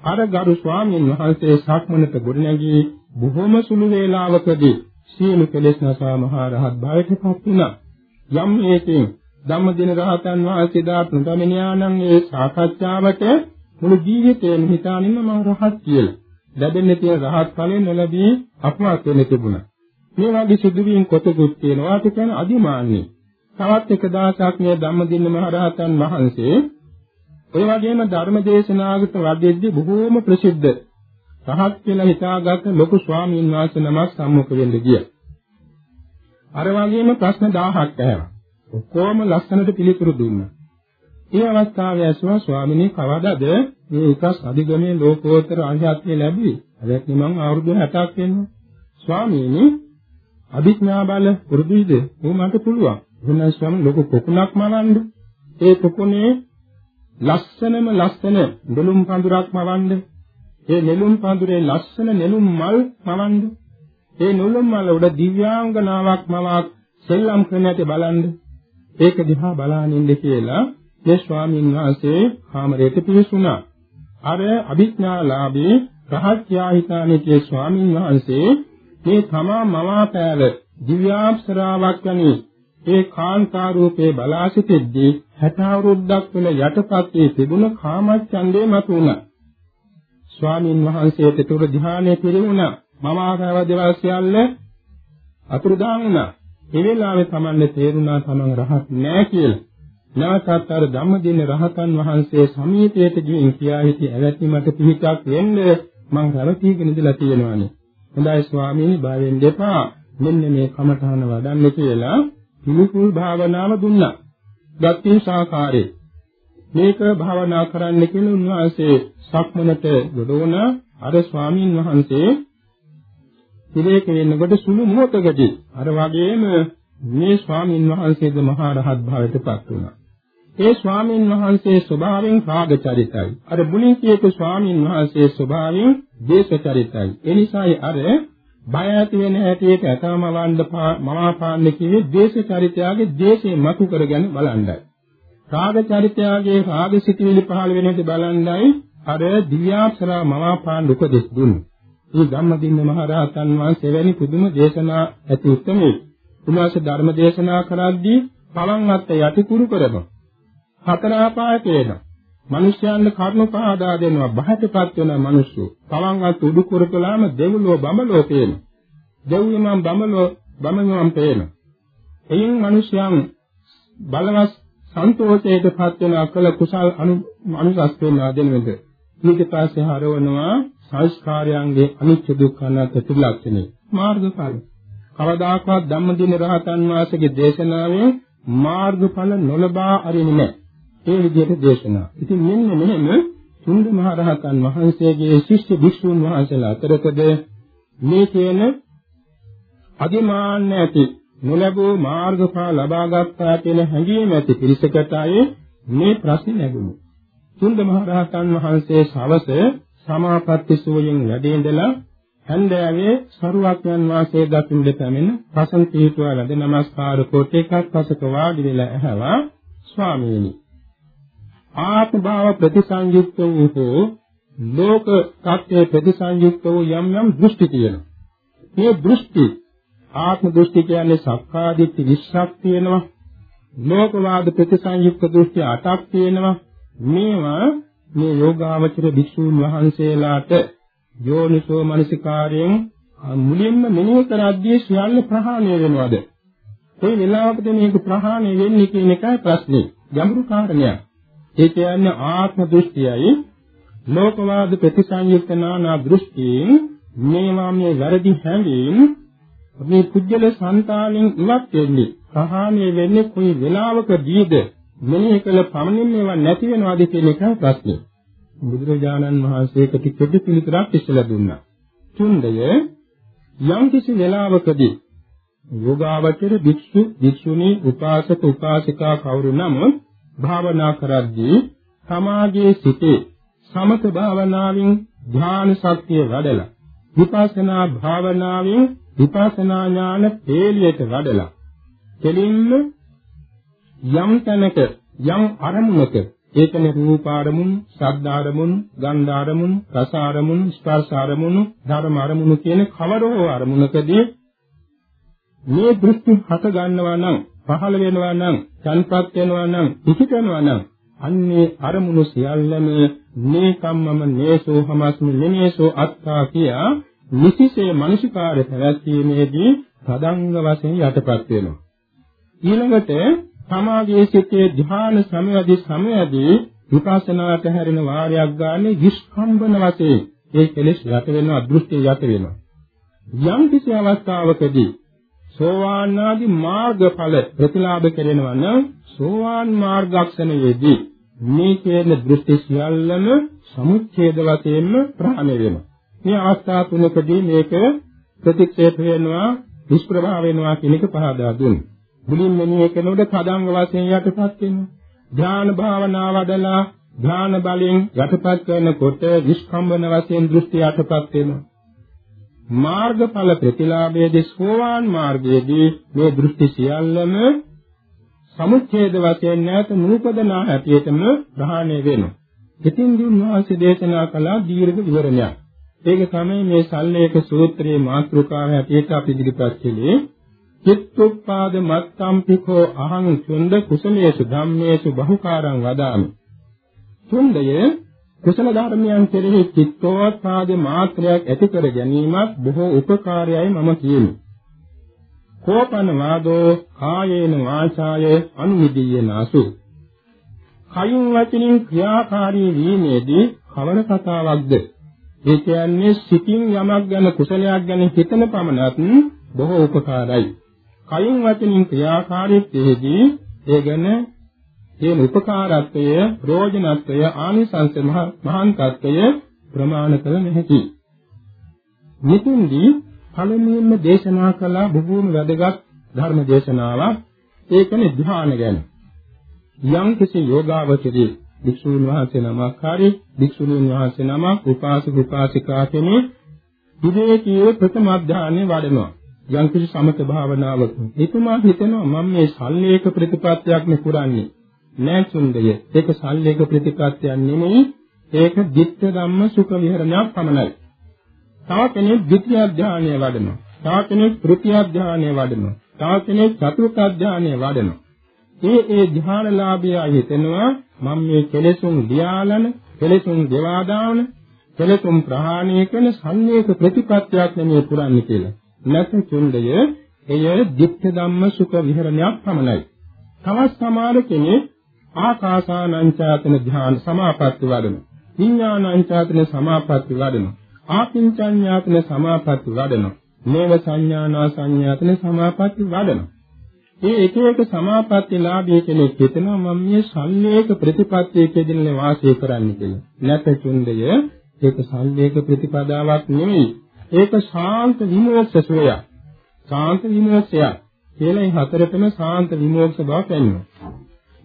අර ගරු ස්වාමීන් වහන්සේ සක්මනට ගොඩනැගී බොහොම සුළු වේලාවකදී සියලු කෙලෙස් නසා මහා රහත් භාවයට පත් වුණා. යම් හේකින් ධම්මදින රහතන් වහන්සේ දාපු ගමනියානම් ඒ සාකච්ඡාවට මුළු ජීවිතේම හිතානින්ම මම රහත් කියලා. ලැබෙන්නේ තියෙන රහත් ඵලෙ නොලැබී අපවත් වෙන්න තිබුණා. මේ වගේ සිදුවීම් කොටකුත් තියෙනවා. ඒක කියන්නේ අදිමාන්නේ. තවත් එක දවසක් මේ ධම්මදින මහ රහතන් වහන්සේ ඔය වගේම ධර්ම දේශනාවකට වදෙද්දී බොහෝම ප්‍රසිද්ධ රහත් කියලා හිතාගත්ත ලොකු ස්වාමීන් වහන්සේ නමක් සම්මුඛ වෙන්න ගියා. අර වගේම ප්‍රශ්න 1000ක් ඇහුවා. ඔක්කොම ලස්සනට පිළිතුරු දුන්නා. ඒ අවස්ථාවේ ඇසුවා ස්වාමිනේ කවදාද මේ එකස් අධිගමයේ ලෝකෝත්තර අධ්‍යාත්මය ලැබුවේ? අදත් මම අවුරුදු 60ක් වෙනවා. ස්වාමීනි අභිඥා බල පුරුදුයිද? මට පුළුවන්. එහෙනම් ස්වාමී ලොකු පොකුණක් මවන්න. ඒ පොකුණේ ලස්සනම ලස්සන නෙළුම් පඳුරක් මවන්න. ඒ නෙළුම් පඳුරේ ලස්සන නෙළුම් මල් මවන්න. ඒ නෙළුම් මල උඩ දිව්‍යාංගනාවක් මවක් සෙල්ලම් කරන ඇති බලන්න. ඒක දිහා බලානින්න කියලා මේ ස්වාමීන් වහන්සේ කාමරයට පිවිසුණා. අර අභිඥාලාභී රහත්‍යාහිතානිකේ ස්වාමීන් වහන්සේ මේ තමා මවාපෑව දිව්‍යාප්සරාවක් වැනි ඒ කාන්තා රූපේ බලා සිටෙද්දී 60 අවුරුද්දක් වෙන යටපත් වී තිබුණ කාමච්ඡන්දේ මතුණා. ස්වාමීන් වහන්සේට තුර ධ්‍යානයේ පිරුණා. මම ආකාව දේවල් සියල්ල අතුරුදාන් වුණා. ඒ වෙලාවේ Tamanne තේරුණා Taman රහත් නෑ කියලා. නැවතත් අර ධම්මදින රහතන් වහන්සේ සමීපයට ගිහින් කියා හිටි ඇවැත්නි මට පිහිටක් වෙන්න මං රැවටීගෙන ඉඳලා තියෙනවානේ. හොඳයි ස්වාමීනි බය වෙන්න එපා. මෙන්න මේ කමඨාන වඩන්න කියලා පිළිකුල් භාවනාව දුන්නා. ගත්තින් සාකාරේ. මේක භාවනා කරන්න කියලා උන්වහන්සේ සක්මනට යොදවන අර ස්වාමීන් වහන්සේ විවේක වෙනකොට සුළු මොහොතකදී අර වගේම මේ ස්වාමීන් වහන්සේද මහා රහත් භාවයට පත් වුණා. ඒ ස්වාමීන් වහන්සේ ස්වභාවයෙන් රාග චරිතයි. අර මුලින් කියපු ස්වාමීන් වහන්සේ ස්වභාවයෙන් දේශ චරිතයි. ඒ නිසායි අර බය ඇති වෙන හැටියට ඇතම වණ්ඩ මවාපාන්න කියේ දේශ චරිතයගේ දේශේ මතු කරගෙන බලන්නයි. රාග චරිතයගේ රාග සිටිවිලි පහළ වෙන හැටි බලන්නයි අර දිව්‍යාප්සරා මවාපාන් උපදෙස් දුන්නු. මේ ධම්මදින්න මහ රහතන් වහන්සේ වැනි පුදුම දේශනා ඇති උත්මේ. උන්වහන්සේ ධර්ම දේශනා කරද්දී පවන් අත්ත යටි කුරු කරනවා. හතර ආපායට එනවා. මිනිස්යන්ට කරුණ පහදා දෙනවා බහටපත් වෙන මිනිස්සු. පවන් අත් උඩු කුරකලාම දෙව්ලෝ බඹලෝ පේනවා. දෙව්යමන් බඹලෝ බඹයන් පේනවා. එයින් මිනිස්යන් බලවත් සන්තෝෂයටපත් වෙන අකල කුසල් අනුසස් වෙනවා දෙනෙද. ඊට පස්සේ හරවනවා සංස්කාරයන්ගේ අනිත්‍ය දුක්ඛ අනාත්ම ත්‍රිලක්ෂණය. මාර්ගඵල. කවදාකවත් ධම්මදින රහතන් වහන්සේගේ දේශනාවෙන් මාර්ගඵල නොලබා අරින්නේ නැහැ. ඒ විදිහට දේශනා. ඉතින් මෙන්න මෙහෙම සුන්ද මහ රහතන් වහන්සේගේ ශිෂ්‍ය භික්ෂුන් වහන්සේලා අතරකද මේ කියන අධිමාන්න ඇති නොලැබූ මාර්ගඵල ලබා ගත්තා කියන හැඟීම ඇති පිරිසකටයි මේ ප්‍රශ්නේ ලැබුණේ. සුන්ද මහ රහතන් වහන්සේ සවස සමාපatti සෝයෙන් වැඩේඳලා හන්දෑවේ සරුවක්යන් වාසයේ දකින්න පැමිණ පසන් පිහිටුවා ලද නමස්කාර කොට එකක් පසක වාඩි වෙලා ඇහවා ස්වාමීනි ආත්ම භාව ප්‍රතිසංයුක්ත වූ හෝ ලෝක tattve ප්‍රතිසංයුක්ත වූ යම් යම් දෘෂ්ටි තියෙනවා. මේ දෘෂ්ටි ආත්ම දෘෂ්ටි කියන්නේ සක්කාදිට්ඨි 20ක් තියෙනවා. ලෝකවාද ප්‍රතිසංයුක්ත දෘෂ්ටි 8ක් තියෙනවා. මේවා මේ යෝගාවචර භික්ෂූන් වහන්සේලාට යෝනිසෝ මනසිකාරයෙන් මුලින්ම මෙනෙහි කරද්දී සියල්ල ප්‍රහාණය වෙනවද? ඒ වෙලාවකදී මේක ප්‍රහාණය වෙන්නේ කියන එකයි ප්‍රශ්නේ. ගැඹුරු කාරණයක්. ඒ කියන්නේ ආත්ම දෘෂ්ටියයි. ලෝකවාද ප්‍රතිසංයුක්ත නානා දෘෂ්ටියෙන් මේවා මේ වැරදි හැඟීම් මේ කුජල සංතාලෙන් ඉවත් වෙන්නේ. ප්‍රහාණය වෙන්නේ කොයි වෙලාවකදීද මෙනෙහි කළ පමණින් මේවා නැති වෙනවද කියන එක ප්‍රශ්නේ. බුදුරජාණන් වහන්සේට කෙටි පිළිතුරක් ඉස්සලා දුන්නා. චුන්දය යම් කිසි වෙලාවකදී යෝගාවචර භික්ෂු භික්ෂුණී උපාසක උපාසිකා කවුරු නමුත් භාවනා කරද්දී සමාගයේ සිටේ සමත භාවනාවෙන් ධ්‍යාන ශක්තිය වැඩලා විපස්සනා භාවනාවෙන් විපස්සනා ඥාන තේලියට වැඩලා දෙලින්ම යම් තැනක යම් අරමුණක ඒකනේ රූප අරමුණු, ශබ්ද අරමුණු, ගන්ධ අරමුණු, රස අරමුණු, ස්පර්ශ අරමුණු, ධර්ම අරමුණු කියන කවරෝ අරමුණකදී මේ දෘෂ්ටි හට ගන්නවා නම් පහළ වෙනවා නම්, තන්පත් වෙනවා නම්, පිහිටනවා නම් අන්නේ අරමුණු සියල්ලම මේ කම්මම නේසෝ හමස්මි නෙමේසෝ අත්තා කියා නිසිසේ මනසිකාර්ය පැවැත්වීමේදී තදංග වශයෙන් යටපත් වෙනවා. ඊළඟට සමාගයේ සිටේ ධ්‍යාන සමයදී සමයදී විපස්සනාට හැරෙන වාරයක් ගන්න විස්කම්බන වශයෙන් ඒ කෙලෙස් යට වෙනවා දෘෂ්ටි යට වෙනවා. යම් කිසි අවස්ථාවකදී සෝවාන් ආදී මාර්ගඵල ප්‍රතිලාභ කෙරෙනවා නම් සෝවාන් මාර්ගක්ෂණයේදී මේ කියන දෘෂ්ටි සියල්ලම සමුච්ඡේද වශයෙන්ම ප්‍රහාණය වෙනවා. මේ අවස්ථා තුනකදී මේක ප්‍රතික්ෂේප වෙනවා, නිෂ්ප්‍රභා වෙනවා කියන එක පහදා දුන්නා. මුලින් මෙනෙහි කරනකොට කදංග වශයෙන් යටපත් වෙනවා. ධ්‍යාන භාවනා වඩලා ධ්‍යාන බලයෙන් යටපත් කරනකොට විස්කම්බන වශයෙන් දෘෂ්ටි යටපත් වෙනවා. මාර්ගඵල ප්‍රතිලාභයේදී සෝවාන් මාර්ගයේදී මේ දෘෂ්ටි සියල්ලම සමුච්ඡේද වශයෙන් නැත නූපදනා හැටියටම ප්‍රහාණය වෙනවා. ඉතින් දුන්වාසේ දේශනා කළ දීර්ඝ විවරණයක්. ඒක තමයි මේ සල්ලේක සූත්‍රයේ මාතෘකාව හැටියට අපි ඉදිරිපත් කළේ. චිත්තුප්පාද මත්තම්පිකෝ අහං චුන්ද කුසලේසු ධම්මේසු බහුකාරං වදාමි. චුන්දය කුසල ධර්මයන් කෙරෙහි චිත්තෝත්පාද මාත්‍රයක් ඇති කර ගැනීමත් බොහෝ උපකාරයයි මම කියමි. කෝපන වාදෝ කායේන වාචාය අනුවිදීයනාසු. කයින් වචනින් ක්‍රියාකාරී වීමේදී කවර කතාවක්ද? ඒ කියන්නේ සිතින් යමක් ගැන කුසලයක් ගැන හිතන පමණත් බොහෝ උපකාරයි. කයින් වචනින් ක්‍රියාකාරීත්වයේදී ඒ ගැන කියන උපකාරත්වය, ප්‍රයෝජනත්වය, ආනිසංස මහාන්තත්වය ප්‍රමාණ කළ නොහැකි. මෙතෙන්දී පළමුවෙන්ම දේශනා කළ බොහෝම වැදගත් ධර්ම දේශනාවක් ඒකනේ ධ්‍යාන ගැන. යම් කිසි යෝගාවචරී භික්ෂුන් වහන්සේ නමක් හරි භික්ෂුණීන් වහන්සේ නමක් උපාසක උපාසිකා කෙනෙක් විවේකීව ප්‍රථම ධ්‍යානෙ වඩනවා. යම් කිසි සමත භාවනාවක. එතුමා හිතනවා මම මේ සල්ලේක ප්‍රතිපත්තියක් නේ පුරන්නේ. නෑ සුන්දය. ඒක සල්ලේක ප්‍රතිපත්තියක් නෙමෙයි. ඒක ධිට්ඨ ධම්ම සුඛ විහරණයක් පමණයි. තව කෙනෙක් ද්විතිය ධානය වඩනවා. තව කෙනෙක් තෘතිය ධානය වඩනවා. තව කෙනෙක් චතුර්ථ ධානය වඩනවා. ඒ ඒ ධානලාභියා හිතෙනවා මම මේ කෙලෙසුන් දියාලන, කෙලෙසුන් දෙවා දාන, කෙලෙසුන් ප්‍රහාණය කරන සංවේක ප්‍රතිපත්තියක් නෙමෙයි පුරන්නේ කියලා. නැත්නම් චුණ්ඩය එය ධිට්ඨ ධම්ම සුඛ විහරණයක් පමණයි. තවත් සමහර කෙනෙක් ආකාසානංචාතන ධ්‍යාන සමාපatti වඩන. විඥානංචාතන සමාපatti වඩන. ආකින්චඤ්ඤාතන සමාපatti වඩන. නේව සංඥානා සංඥාතන සමාපatti වඩන. මේ එක එක සමාපatti ලාභයේ කෙනෙක් හිතනවා මම මේ සංවේක ප්‍රතිපත්තියේ කෙදිනේ වාසය කරන්න කියලා. නැත චුන්දය ඒක සංවේක ප්‍රතිපදාවක් නෙවෙයි. ඒක ශාන්ත විමෝක්ෂ සෝයක්. ශාන්ත විමෝක්ෂයක්. කියලා මේ හතරටම ශාන්ත විමෝක්ෂ බව පෙන්වනවා.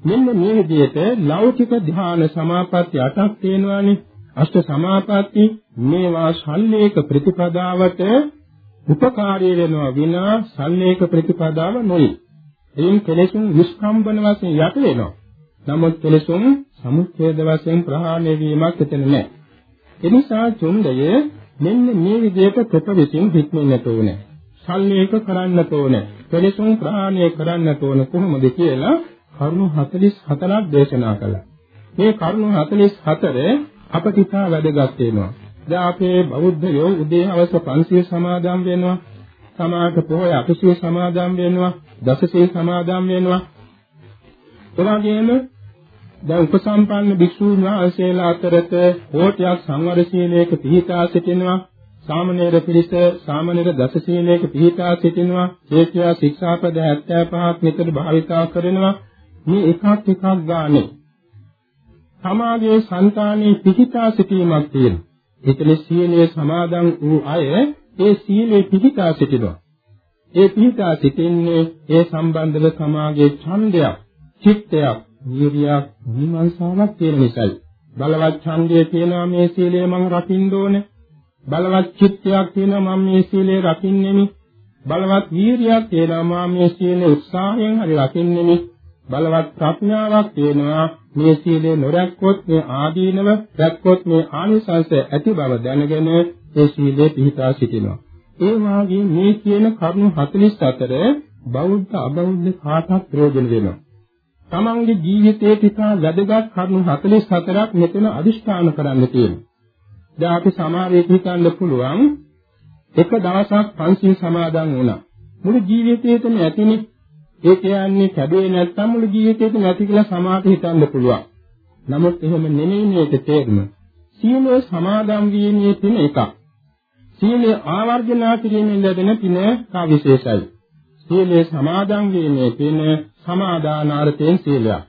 මෙන්න මේ විදිහට ලෞකික ධ්‍යාන සමාපatti 8ක් තියෙනවානේ. අෂ්ට සමාපatti මේවා ශල්ලේක ප්‍රතිපදාවට උපකාරී වෙනවා විනා ශල්ලේක ප්‍රතිපදාව නොයි. එයින් කෙලෙසුන් විස්කම්බන වශයෙන් යට වෙනවා. නමුත් කෙලෙසුන් සමුච්ඡේද වශයෙන් ප්‍රහාණය වීමක් එතන නැහැ. එනිසා චුන්දය මෙන්න මේ විදිහට ප්‍රපවිසින් හික්මෙන්නට ඕනේ. ශල්ලේක කරන්නට ඕනේ. කෙලෙසුන් ප්‍රහාණය කරන්නට ඕන කොහොමද කියලා කරුණු 44ක් දේශනා කළා. මේ කරුණු 44 අපට ඉතා වැදගත් වෙනවා. දැන් අපේ බෞද්ධයෝ උදේ හවස පන්සිය සමාදන් වෙනවා. සමාත පොහොය අටසිය සමාදන් වෙනවා. දසසිය සමාදන් වෙනවා. එවාගෙම දැන් උපසම්පන්න භික්ෂුන් වහන්සේලා අතරත කෝටියක් සංවර සීලයක පිහිටා සිටිනවා. සාමණේර පිරිස සාමණේර දස සීලයක පිහිටා සිටිනවා. ඒකියා ශික්ෂාපද 75ක් නිතර භාවිතා කරනවා. මේ එකක් එකක් ගානේ සමාගයේ సంతානයේ පිහිටා සිටීමක් තියෙනවා. ඒකනේ සීලයේ සමාදන් වූ අය ඒ සීලේ පිහිටා සිටිනවා. ඒ පිහිටා සිටින්නේ ඒ සම්බන්ධව සමාගයේ ඡන්දයක්, චිත්තයක්, වීරියක්, විමර්ශාවක් තියෙන නිසායි. බලවත් ඡන්දය තියෙනවා මේ සීලය මම රකින්න ඕනේ. බලවත් චිත්තයක් තියෙනවා මම මේ සීලය රකින්නෙමි. බලවත් වීරියක් තියෙනවා මම මේ සීලය උත්සාහයෙන් හරි රකින්නෙමි. බලවත් ප්‍රඥාවක් තියෙනවා මේ සීලය නොරැක්කොත් මේ ආදීනව රැක්කොත් මේ ආනිසංශ ඇති බව දැනගෙන ඒ සීලය පිහිටා සිටිනවා. ඒ වාගේ මේ කියන කරුණු 44 බෞද්ධ අබෞද්ධ කාටත් ප්‍රයෝජන වෙනවා. තමන්ගේ ජීවිතයේ තිතා වැදගත් කරුණු 44ක් මෙතන අදිෂ්ඨාන කරන්න තියෙනවා. දැන් අපි සමාවෙක හිතන්න පුළුවන් එක දවසක් පන්සිල් සමාදන් වුණා. මුළු ජීවිතේටම ඇතිනේ ඒ කියන්නේ කැඩේ නැත්නම් මුළු ජීවිතේටම ඇති කියලා සමාත හිතන්න පුළුවන්. නමුත් එහෙම නෙමෙයි මේක තේරුම. සීලය සමාදන් වීමේ පින එකක්. සීලය ආවර්ජනා කිරීමෙන් ලැබෙන පින කා විශේෂයි. සීලය සමාදන් වීමේ පින සමාදානාර්ථයෙන් සීලයක්.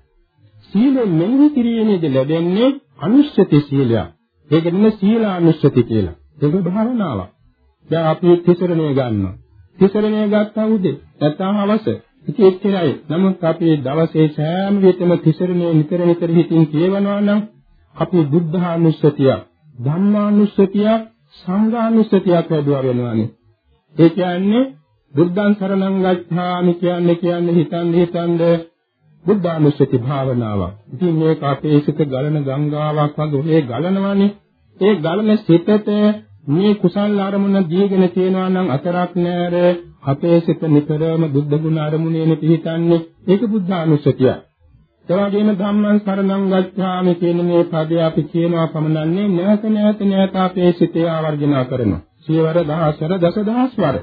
සීලෙ මෙනෙහි කිරීමේදී ලැබෙන්නේ අනුස්සති සීලයක්. ඒක නෙමෙයි සීලානුස්සති කියලා. ඒක භාවනාවක්. දැන් අපි තිසරණය ගන්නවා. තිසරණය ගත්තා උදේ නැත්නම් හවස ඉතින් එච්චරයි. නමුත් අපි දවසේ සෑම විටම තිසරණේ නිතර නිතර හිතින් කියවනවා නම් අපි බුද්ධානුස්සතිය, ධම්මානුස්සතිය, සංඝානුස්සතියක් වැඩුවා වෙනවානේ. ඒ කියන්නේ බුද්ධං සරණං ගච්ඡාමි කියන්නේ කියන්නේ හිතන්නේ හිතන්නේ බුද්ධානුස්සති භාවනාවක්. ඉතින් මේක අපේ සිත ගලන ගංගාවක් වගේ ඒ ගලනවානේ. ඒ ගලන සිතට මේ කුසල් අරමුණ දීගෙන තියෙනවා නම් අතරක් නෑර අපේ සිත නිතරම බුද්ධ ගුණ අරමුණේම පිහිටන්නේ ඒක බුද්ධානුස්සතිය. එවාගෙම ධම්මං සරණං ගච්ඡාමි කියන මේ පදය අපි කියනවා පමණන්නේ නැවත නැවත නැවත අපේ සිතේ ආවර්ජන කරනවා. සියවර දහස්වර දසදහස්වර.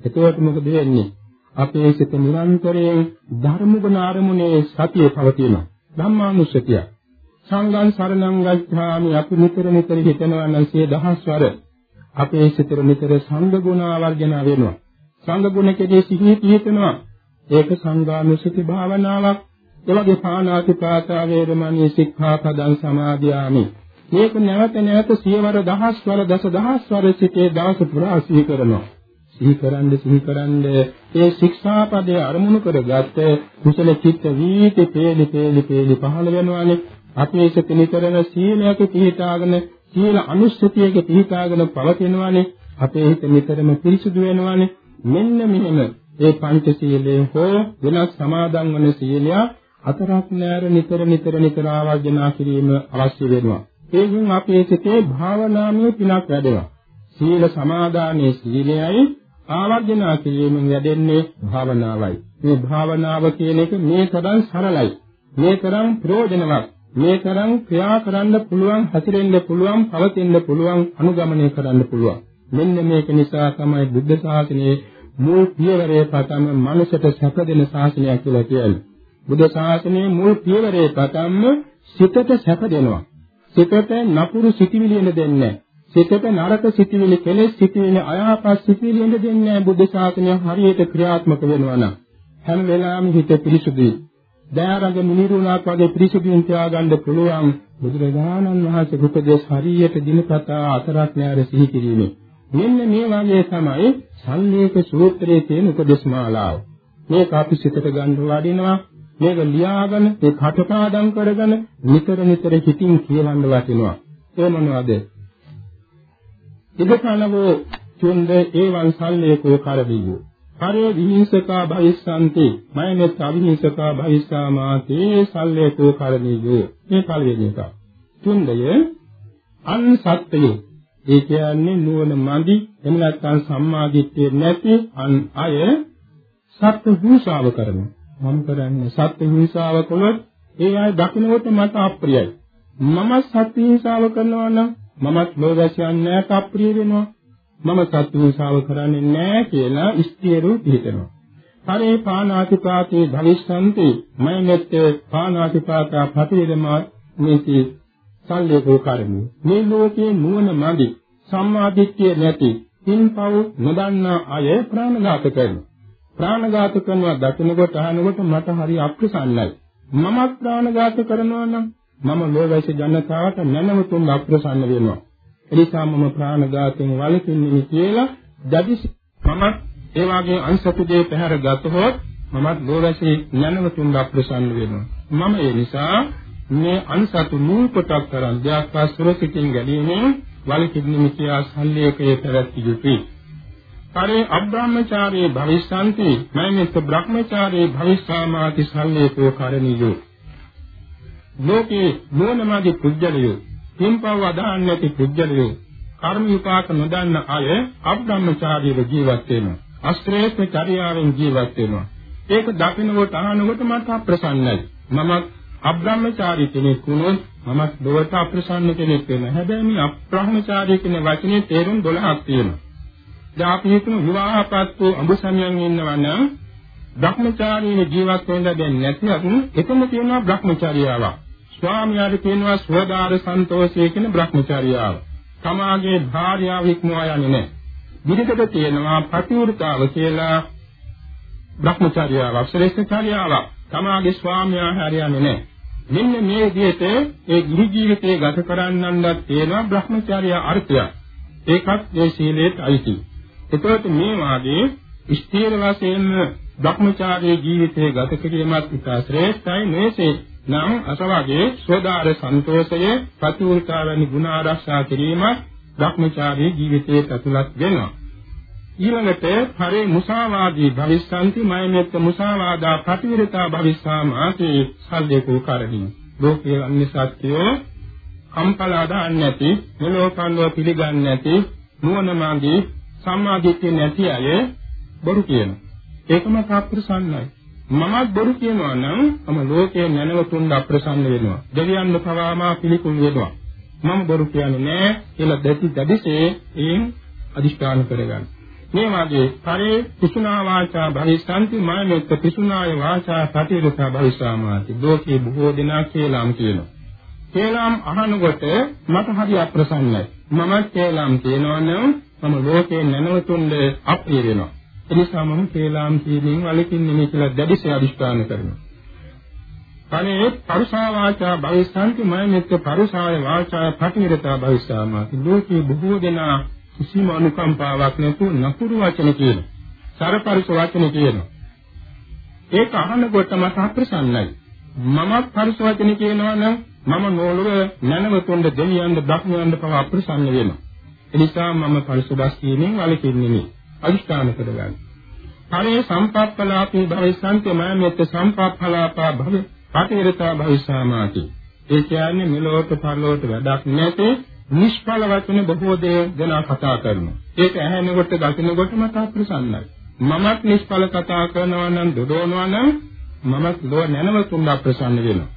එතකොට මොකද වෙන්නේ? අපේ සිත නිරන්තරයෙන් ධර්ම ගුණ අරමුණේ සතිය පවතිනවා. ධම්මානුස්සතිය. සංඝං සරණං ගච්ඡාමි අපි නිතර නිතර හිතනවා නම් සිය දහස්වර අපේ සිතට නිතර සංඝ ගුණ ආවර්ජන වෙනවා. සංඝ ගුණ කෙරේ සිහිය පිහිටනවා. ඒක සංඝානුසති භාවනාවක්. එවගේ පාණාති පාතා වේරමණී සික්ඛාපදං සමාදියාමි. මේක නැවත නැවත සියවර දහස්වර දස දහස්වර සිටේ දවස පුරා සිහි කරනවා. සිහි කරන්ද සිහි කරන්ද ඒ ශික්ෂාපදයේ අරමුණු කරගත්ත කුසල චිත්ත වීති පේලි පේලි පේලි පහළ වෙනවානේ. අපේ සිත නිතරම සීලයක පිහිටාගෙන සීල අනුස්සතියක පිහිටාගෙන පවතිනවානේ. අපේ හිත නිතරම පිරිසුදු වෙනවානේ. මෙන්න මෙහෙම ඒ පංචශීලයේ හෝ වෙනස් සමාදන් වන සීලය අතරක් නෑර නිතර නිතර නිතර ආවර්ජනා කිරීම අවශ්‍ය වෙනවා. ඒකින් අපේ සිතේ භාවනාමය පිනක් වැඩෙනවා. සීල සමාදානයේ සීලයයි ආවර්ජනා කිරීමෙන් වැඩෙන්නේ භාවනාවයි. මේ භාවනාව කියන එක මේ තරම් සරලයි. මේ තරම් ප්‍රයෝජනවත්. මේ තරම් ක්‍රියා කරන්න පුළුවන්, හැසිරෙන්න පුළුවන්, පවතින්න පුළුවන්, අනුගමනය කරන්න පුළුවන්. මෙන්න මේක නිසා තමයි බුද්ධ ශාසනයේ මුල් පියවරේ පටන්ම මනසට සැප දෙන ශාසනයක් කියලා කියන්නේ. බුද්ධ ශාසනයේ මුල් පියවරේ පටන්ම සිතට සැප දෙනවා. සිතට නපුරු සිටිවිලි එන දෙන්නේ සිතට නරක සිටිවිලි කෙලෙස් සිටිවිලි අයහපත් සිටිවිලි එන දෙන්නේ බුද්ධ ශාසනය හරියට ක්‍රියාත්මක වෙනවා නම් හැම වෙලාවෙම හිත පිරිසුදුයි. දයාරඟ මිනිරුණාක් වගේ පිරිසුදුන් තියාගන්න පුළුවන් බුදුරජාණන් වහන්සේ උපදේශ හරියට දිනපතා අතරක් නෑර සිහි කිරීමේ. මෙන්න මේ වගේ තමයි සල්ලේක සූත්‍රයේ තියෙන උපදේශ මාලාව. මේක අපි සිතට ගන්න වඩිනවා මේක ලියාගෙන ඒ කටපාඩම් කරගෙන නිතර නිතර හිතින් කියවන්න වටිනවා. ඒ මොනවද? ඉදකනවෝ චුන්ද ඒවං සල්ලේකෝ කරදීයෝ. කරේ විහිංසකා භවිස්සanti මයනෙත් අවිහිංසකා භවිස්සාමාතේ සල්ලේකෝ කරදීයෝ. මේ පළවෙනි එක. චුන්දය අන් සත්‍යය. ඒ කියන්නේ නුවණ මදි එහෙම නැත්නම් සම්මාදිට්ඨිය නැති අන් අය සත්‍ය භූෂාව කරනවා. මම කරන්නේ සත්‍ය හිංසාව කළොත් ඒ අය දකින්නකොට මට අප්‍රියයි. මම සත්‍ය හිංසාව කරනවා නම් මමත් ලෝභයන් නැත අප්‍රිය වෙනවා. මම සත්‍ය හිංසාව කරන්නේ නැහැ කියලා ස්ථිරව පිළිතනවා. හරේ පානාතිපාතේ භවිෂ්‍යන්ති මයමෙත් පානාතිපාතා පටිවිදමා මේති සල්ලේකෝ කරමු. මේ ලෝකේ නුවණ මදි සම්මාදිට්ඨිය නැති හින්පව් නොදන්නා අය ප්‍රාණඝාත කරනවා. ප්‍රාණඝාත කරනවා දකිනකොට අහනකොට මට හරි අප්‍රසන්නයි. මමත් ප්‍රාණඝාත කරනවා නම් මම ලෝකයේ ජනතාවට නැනවතුන් අප්‍රසන්න වෙනවා. එනිසා මම ප්‍රාණඝාතයෙන් වළකින්නේ කියලා දදිස් මම ඒ වගේ අන්සතු දේ පැහැර ගතහොත් මමත් ලෝකයේ නැනවතුන් අප්‍රසන්න වෙනවා. මම ඒ නිසා මේ අන්සතු නූල් කොටක් කරන් දෙයක් පස්සරකින් ගැලීමෙන් වළකින්නේ කියා සල්ලේකයේ පැවැත්විය යුතුයි. කරේ අබ්‍රහ්මචාරී භවිස්සanti මෛනිත බ්‍රහ්මචාරී භවිස්සාමාති සල්ලේකෝ කරණියෝ. ලෝකේ මොනමාදි පුජ්‍යලියෝ පින්පව අදාන්න නැති පුජ්‍යලියෝ කර්ම විපාක නොදන්න අය අබ්‍රහ්මචාරීව ජීවත් වෙනවා. අශ්‍රේෂ්ඨ චර්යාවෙන් ජීවත් වෙනවා. ඒක දකින්නකොට අහනකොට මට අප්‍රසන්නයි. මම අබ්‍රහ්මචාරී කෙනෙක් වුණොත් මමත් දොවට අප්‍රසන්න කෙනෙක් වෙනවා හැබැයි මේ අබ්‍රහ්මචාරී කියන වචනේ තේරුම් 12ක් තියෙනවා දැන් අපි හිතමු විවාහපත් වූ අඹසමියන් ඉන්නවා නම් භ්‍රමචාරීන ජීවත් වෙන්න දෙන්නේ නැතිනම් එතන තියෙනවා භ්‍රමචාරියාවක්. ස්වාමියාට කියනවා ස්වදාර සන්තෝෂය කියන භ්‍රමචාරියාව. තමාගේ භාර්යාව ඉක්මවා යන්නේ නැහැ. විදිහට තියෙනවා පතිවෘතාව කියලා භ්‍රමචාරියාවක්, ශ්‍රේෂ්ඨචාරියාවක්. තමාගේ ස්වාමියා හරියන්නේ නැහැ. මෙන්න මේ විදිහට ඒ ගිහි ජීවිතය ගත කරන්නන්වත් තියෙනවා භ්‍රමචාරියා අර්ථය. ඒකත් ඒ සීලයට අයිතියි. එතකොට මේ වාගේ ස්ථීර වශයෙන්ම භ්‍රමචාරී ජීවිතය ගත කිරීමත් ඉතා ශ්‍රේෂ්ඨයි මේසේ නම් අසවගේ සෝදාර සන්තෝෂයේ ප්‍රතිඋල්කාවනි ගුණ ආරක්ෂා කිරීමත් භ්‍රමචාරී ජීවිතයේ ඇතුළත් වෙනවා ඊළඟට පරේ මුසාවාදී භවිස්සanti මයමෙත් මුසාවාදා ප්‍රතිවිරතා භවිස්සාමාති සල්ලේකෝ කරණී ලෝකයේ අන්‍ය සත්‍යෝ කම්පලා දාන්නේ නැති මෙලෝකන්ව පිළිගන්නේ නැති නුවණමාදී සම්මාදිට්ඨිය නැති අය බොරු කියනවා. ඒකම අප්‍රසන්නයි. මමත් බොරු කියනවා නම් මම ලෝකයේ නැනවතුන් අප්‍රසන්න වෙනවා. දෙවියන් පවාමා පිළිකුල් වෙනවා. මම බොරු කියන්නේ නෑ කියලා දැටි දැඩිසේ එයින් අදිෂ්ඨාන කරගන්න. මේ වාගේ පරේ පිසුනා වාචා භවිස්සanti මානෙත් පිසුනාය වාචා පටිරතා භවිස්සාමාති. ලෝකේ බොහෝ දෙනා කියලාම් කියනවා. කේලම් අහනකොට මට හරි අප්‍රසන්නයි. මම කේලම් කියනවා නම් මම ලෝකේ නැනවතුන්ද අප්‍රිය වෙනවා. ඒ නිසා මම කේලාම් කීමෙන් වළකින්නේ මේ කියලා දැඩිසේ අදිස්ථාන කරනවා. කනේ පරුසා වාචා භවිස්සanti මයමෙත් පරුසාය වාචා පටිවිරතා භවිස්සාමාති. ලෝකේ බොහෝ දෙනා කිසිම අනුකම්පාවක් නැතුව නපුරු වචන කියන. සරපරිස වචන කියනවා. ඒක අහනකොට මට අප්‍රසන්නයි. මමත් පරිස වචන කියනවා නම් මම නෝලව නැනවතුන්ද දෙවියන්ද බ්‍රහ්මයන්ද පව අප්‍රසන්න වෙනවා. එනිසා මම පරිසුදස් කියමින් වලකින්නේ නේ. අදිස්ථාන කරගන්න. පරේ සම්පප්පලාපේ භවිසන්ති මයමෙත් සම්පප්පලාපා භව පටිරතා භවිසාමාති. ඒ කියන්නේ මෙලොවට පරලොවට වැඩක් නැති නිෂ්ඵල වචන බොහෝ දේ දෙනා කතා කරනවා. ඒක ඇහෙනකොට දකිනකොට මට අප්‍රසන්නයි. මමත් නිෂ්ඵල කතා කරනවා නම් දොඩවනවා නම් මමත් ලෝ නැනවතුන් අප්‍රසන්න වෙනවා.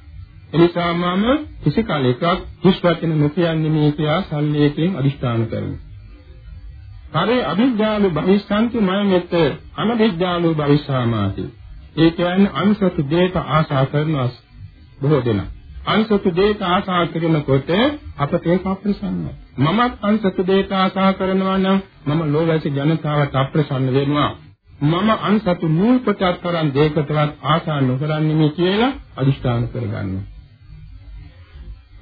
එනිසා මම කිසි කාලයක කිස් වචන නොකියන්නේ මේ කියා සල්ලේකෙන් අදිස්ථාන කරනවා. කරේ අභිඥාලු භවිස්සන්ති මයමෙත් අනභිඥාලු භවිස්සාමාති. ඒ කියන්නේ අනුසතු දේත ආශා කරනවා බොහෝ දෙනා. අනුසතු දේත ආශා කරනකොට අපට ඒක අප්‍රසන්නයි. මමත් අනුසතු දේත ආශා කරනවා නම් මම ලෝකයේ ජනතාවට අප්‍රසන්න වෙනවා. මම අන්සතු මූල් කොටස් තරම් දෙයකටවත් ආශා නොකරන්නේ මේ කියලා අදිෂ්ඨාන කරගන්නවා.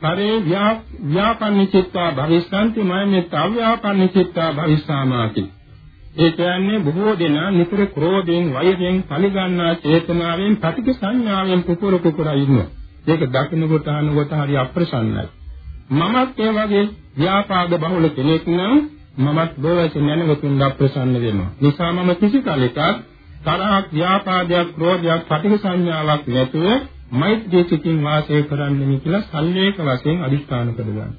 පරේ ව්‍යාපන්න චිත්තා භවිස්සanti මයමෙත් අව්‍යාපන්න චිත්තා භවිස්සාමාති. ඒ කියන්නේ බොහෝ දෙනා නිතර ක්‍රෝධයෙන් වෛරයෙන් පරිගන්නා චේතනාවෙන් ප්‍රතික සංඥාවෙන් පුපුර පුපුර ඉන්නවා. ඒක දකින්නකොට අහනකොට හරි අප්‍රසන්නයි. මමත් ඒ වගේ ව්‍යාපාද බහුල කෙනෙක් නම් මමත් බොවැස නැනවතුන් අප්‍රසන්න වෙනවා. නිසා මම කිසි කලෙකත් තරහක් ව්‍යාපාදයක් ක්‍රෝධයක් ප්‍රතික සංඥාවක් නැතුව මෛත්‍රී සිතින් වාසය කරන්නෙමි කියලා සල්ලේක වශයෙන් අදිස්ථාන කරගන්න.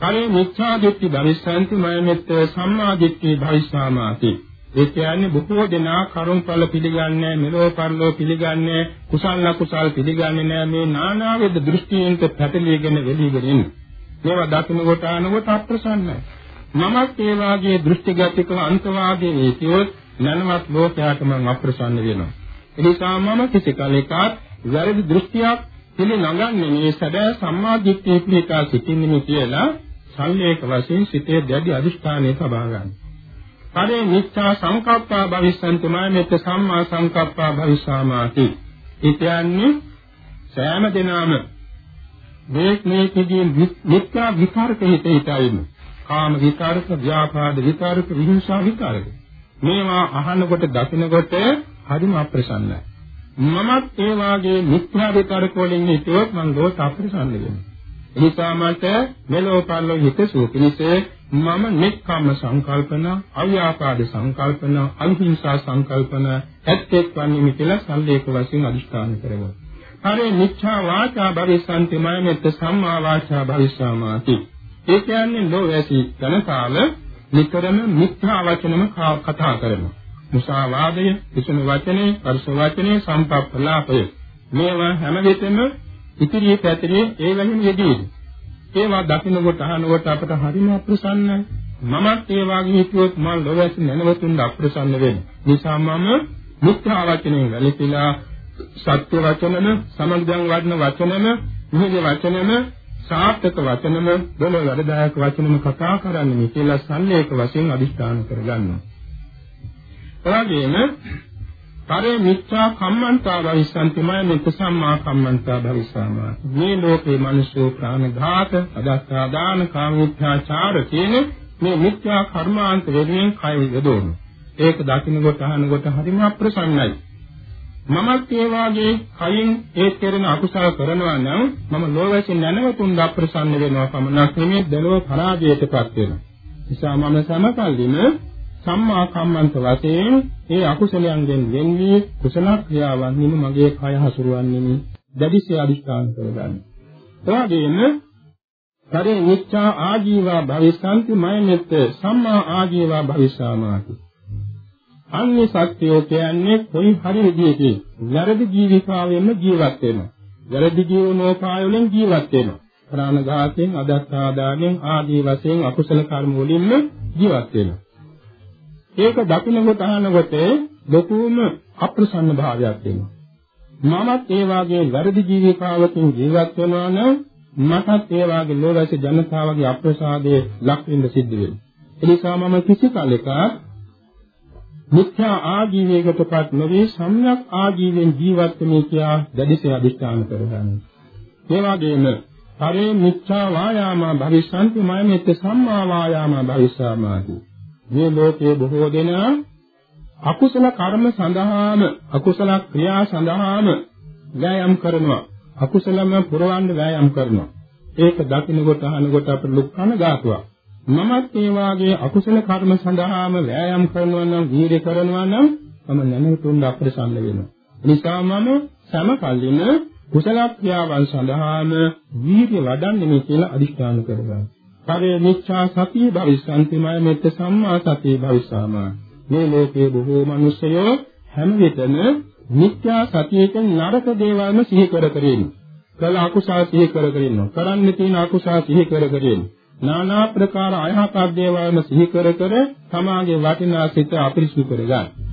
කලින් මිච්ඡා දිට්ඨි භවිස්සන්ති මයමෙත් සම්මා දිට්ඨි භවිස්සාමාති. ඒ කියන්නේ බොහෝ දෙනා කරුණඵල පිළිගන්නේ මෙලෝ පරලෝ පිළිගන්නේ කුසල ලකුසල් පිළිගන්නේ නැහැ මේ නානාවිද දෘෂ්ටියෙන්ට පැටලීගෙන වෙලීගෙන ඉන්නේ. මේවා දකින්න කොට ආනකොට අප්‍රසන්නයි. මමත් ඒ වාගේ දෘෂ්ටිගතික අන්තවාදී වේකියොත් නැනවත් ලෝකයට මම අප්‍රසන්න වෙනවා. එනිසා මම කිසි කලෙකත් වැරදි දෘෂ්ටියක් පිළිනගන්නේ මේ සැබෑ සම්මා දිට්ඨිය පිළිකා සිටින්නේ කියලා සංලේඛ වශයෙන් සිතේ දැඩි අදිෂ්ඨානය සබා ගන්න. පරේ මිච්ඡා සංකප්පා භවිස්සන්තුමා මෙත් සම්මා සංකප්පා භවිස්සාමාති. ඉතියන්නේ සෑම දිනම මේ මේ කිදී මිත්‍යා විකාරක හිත හිතයිනු. කාම විකාරක, ව්‍යාපාද විකාරක, විහිංසා විකාරක. මේවා අහනකොට දකිනකොට හරිම අප්‍රසන්නයි. මමත් ඒ වාගේ මිත්‍යා විතරක වලින් හිතුවොත් මං දෝෂ අප්‍රසන්න වෙනවා. එනිසා මට මෙලෝ පරලෝ හිතසුව පිණිස මම නික්කම්ම සංකල්පන, අව්‍යාපාද සංකල්පන, අහිංසා සංකල්පන ඇත්තෙක් වන්නේ කියලා සල්ලේක වශයෙන් අදිස්ථාන කරගන්නවා. හරේ මිච්ඡා වාචා භවිස්සන්ති මයමෙත් සම්මා වාචා භවිස්සාමාති. ඒ කියන්නේ ලෝවැසි ජනතාව නිතරම මිත්‍යා වචනම කතා කරනවා. මුසාවාදය, විසම වචනේ, පරුස වචනේ, සම්පප්පලාපය. මේවා හැම විටම ඉතිරි පැතිරේ ඒ වගේම යෙදී. ඒවා දකින්නකොට අහනකොට අපට හරිම අප්‍රසන්නයි. මමත් ඒ වගේ හිතුවොත් මම ලොවැසි නැනවතුන් අප්‍රසන්න වෙන්නේ. නිසා මම මුත්‍රා වචනේ වැළපිලා සත්‍ය වචනම, සමගදන් වඩන වචනම, නිහිද වචනම, සාර්ථක වචනම, දොළ වැඩදායක වචනම කතා කරන්නේ කියලා සල්ලේක වශයෙන් අදිස්ථාන කරගන්නවා. එවැගේම පරේ මිත්‍යා කම්මන්තා භවිස්සන්තිමය මෙත් සම්මා කම්මන්තා භවිස්සාමා මේ ලෝකේ මිනිස්සු ප්‍රාණඝාත අදස්ථාදාන කාමීත්‍යාචාර කියන මේ මිත්‍යා කර්මාන්ත වලින් කය යදෝන ඒක දකින්න කොට අහන කොට හරිම අප්‍රසන්නයි. මමත් ඒ වාගේ කයින් ඒ කෙරෙන අකුසල කරනවා නම් මම ලෝකයෙන් නැනවතුන් අප්‍රසන්න වෙනවා පමණක් නෙමෙයි දලෝ පරාජයටපත් වෙනවා. නිසා මම සමකල්ලිම සම්මා කම්මන්ත වශයෙන් ඒ අකුසලයන්ගෙන් වෙන් වී කුසල ක්‍රියාවන් නිම මගේ කය හසුරුවන්නේ දැඩිසේ අදිස්ථාන කරගන්න. එවාගෙම කරේ මිච්ඡා ආජීවා භවිස්සanti මයමෙත් සම්මා ආජීවා භවිස්සාමාති. අන්‍ය සත්‍යෝ කියන්නේ කොයි හරි විදියකින් වැරදි ජීවිකාවෙන්න ජීවත් වෙනවා. වැරදි ජීවනෝපාය වලින් ජීවත් වෙනවා. ප්‍රාණඝාතයෙන්, අදත්තාදානෙන් ආදී වශයෙන් අකුසල කර්ම වලින්ම ජීවත් වෙනවා. ඒක දකින්නකොට අහනකොට ලොකුම අප්‍රසන්න භාවයක් එනවා. මමත් ඒ වාගේ වැරදි ජීවිකාවකින් ජීවත් වෙනවා නම් මටත් ඒ වාගේ ලෝකයේ ජනතාවගේ අප්‍රසාදයේ ලක් වෙන්න සිද්ධ වෙනවා. ඒ නිසා මම කිසි කලෙක මිත්‍යා ආජීවයකටපත් නොවේ සම්‍යක් ආජීවයෙන් ජීවත් වෙන්නේ කියා දැඩිසේ අධිෂ්ඨාන කරගන්නවා. ඒ වගේම පරේ මිච්ඡා වායාම භවිස්සන්ති මයමෙත් සම්මා වායාම භවිස්සාමාති මේ ලෝකයේ බොහෝ දෙනා අකුසල කර්ම සඳහාම අකුසල ක්‍රියා සඳහාම වෑයම් කරනවා. අකුසලම පුරවන්න වෑයම් කරනවා. ඒක දකින්නකොට අහනකොට අපට ලුක්කන ගාතුවක් මමත් මේ වාගේ අකුසල කර්ම සඳහාම වෑයම් කරනවා නම් වීර්ය කරනවා නම් මම නැනුතුන් අප්‍රසන්න වෙනවා. නිසා මම සම කල්ලින කුසල ක්‍රියාවන් සඳහාම වීර්ය වඩන්නේ කියලා අදිෂ්ඨාන කරගන්න. පරේ මිච්ඡා සතිය භවිස්සන්තිමය මෙත්ත සම්මා සතිය භවිස්සාමා. මේ ලෝකයේ බොහෝ මිනිසයෝ හැම විටම මිත්‍යා සතියෙන් නරක දේවල්ම සිහි කර කර ඉන්නවා. කළ අකුසල් සිහි කර කර ඉන්නවා. කරන්න තියෙන අකුසල් සිහි කර කර ඉන්නවා. নানা ප්‍රකාර අයහපත් දේවල්ම සිහි කර කර තමාගේ වටිනා සිත අපිරිසුදු කරගන්න.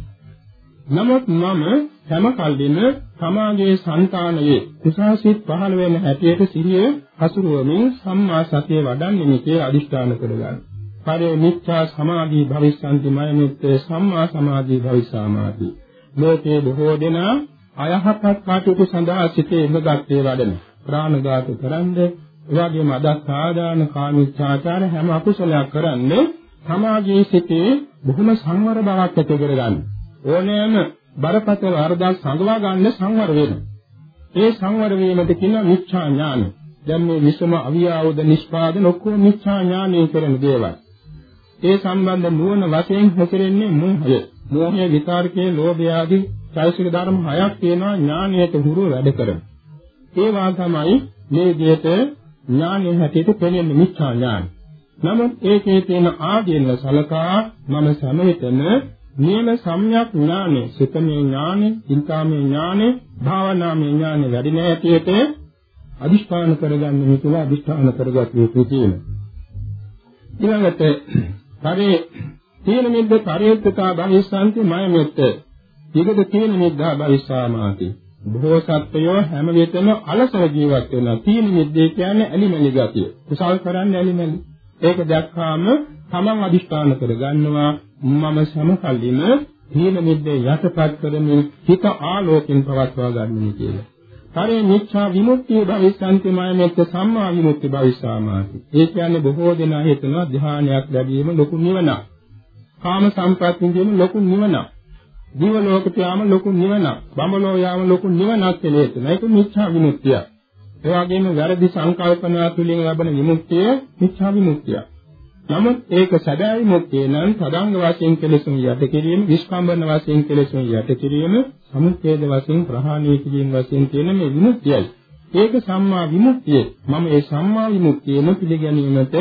නමුත් මම හැම කල්ලිම තමාගේ సంతානයේ කුසාසිත පහළ වෙන හැටියට සිහිය හසුරුවමින් සම්මා සතිය වඩන්නේ කියලා අදිෂ්ඨාන කරගන්න. පරේ මිච්ඡා සමාධි භවිස්සන්ති මයමිත්තේ සම්මා සමාධි භවිසාමාති. ලෝකේ බොහෝ දෙනා අයහපත් කාටුතු සඳහා සිටේ ඉඳගත්තේ වඩන ප්‍රාණඝාත කරන්නේ එවාගේම අදස්සාදාන කාමීච්ඡාචාර හැම අකුසලයක් කරන්නේ සමාජයේ සිටේ බොහොම සංවර බවක් ඇති කරගන්න. ඕනෑම බරපතල වරදක් සංගවා ගන්න සංවර වෙනවා. ඒ සංවර වීමද කියන මිච්ඡා ඥාන. දැන් මේ විසම අවියාවද නිෂ්පාදන ඔක්කොම මිච්ඡා ඥානයෙන් කරන දේවල්. ඒ සම්බන්ධ නුවණ වශයෙන් හැසිරෙන්නේ මෝහය. මෝහය විකාරකයේ ලෝභය ආදී චෛතසික ධර්ම හයක් තියෙනවා ඥානයට හුරු වැඩ කරන. ඒවා තමයි මේ විදිහට ඥානයේ හැටියට පෙනෙන මිච්ඡා ඥාන. නමුත් ඒකේ තියෙන ආදීනව සලකා මම සමහිතන නියම සම්‍යක් ඥානෙ, සිතමේ ඥානෙ, චින්තාමේ ඥානෙ, භාවනාමේ ඥානෙ වැඩි නැතිවට අදිෂ්ඨාන කරගන්න මේ කියලා අදිෂ්ඨාන කරගත් යුතු තියෙනවා. ඊළඟට පරේ තීන මිද්ද පරියත්තකා භවිස්සන්ති මය මෙත්ත. ඊගද තීන මිද්දා භවිස්සාමාති. බොහෝ සත්වයෝ හැම වෙලෙම අලසව ජීවත් වෙනවා. තීන මිද්දේ කියන්නේ ඇලිමැලි ගතිය. කුසල් කරන්නේ ඇලිමැලි. ඒක දැක්කාම තමන් අදිෂ්ඨාන කරගන්නවා මම සමකල්ලිම තීන මිද්දේ යටපත් කරමින් හිත ආලෝකෙන් පවත්වා ගන්නවා කියලා. පරේ මිච්ඡා විමුක්තිය භවිස්සන්තිමය මෙත්ත සම්මා විමුක්ති භවිස්සාමාති. ඒ කියන්නේ බොහෝ දෙනා හිතනවා ධ්‍යානයක් ලැබීම ලොකු නිවනක්. කාම සම්ප්‍රාප්තියෙන් ලොකු නිවනක්. දිව ලෝකට යාම ලොකු නිවනක්. බඹලෝ යාම ලොකු නිවනක් කියලා හිතන. ඒක මිච්ඡා විමුක්තිය. ඒ වගේම වැරදි සංකල්පනා තුළින් ලැබෙන විමුක්තිය මිච්ඡා විමුක්තිය. නමුත් ඒක සැබෑ විමුක්තිය නම් තදංග වශයෙන් කෙලෙසුන් යට කිරීම, විස්කම්බන වශයෙන් කෙලෙසුන් යට කිරීම, සමුච්ඡේද වශයෙන් ප්‍රහාණය කිරීම වශයෙන් තියෙන මේ විමුක්තියයි. ඒක සම්මා විමුක්තිය. මම ඒ සම්මා විමුක්තියම පිළිගැනීමට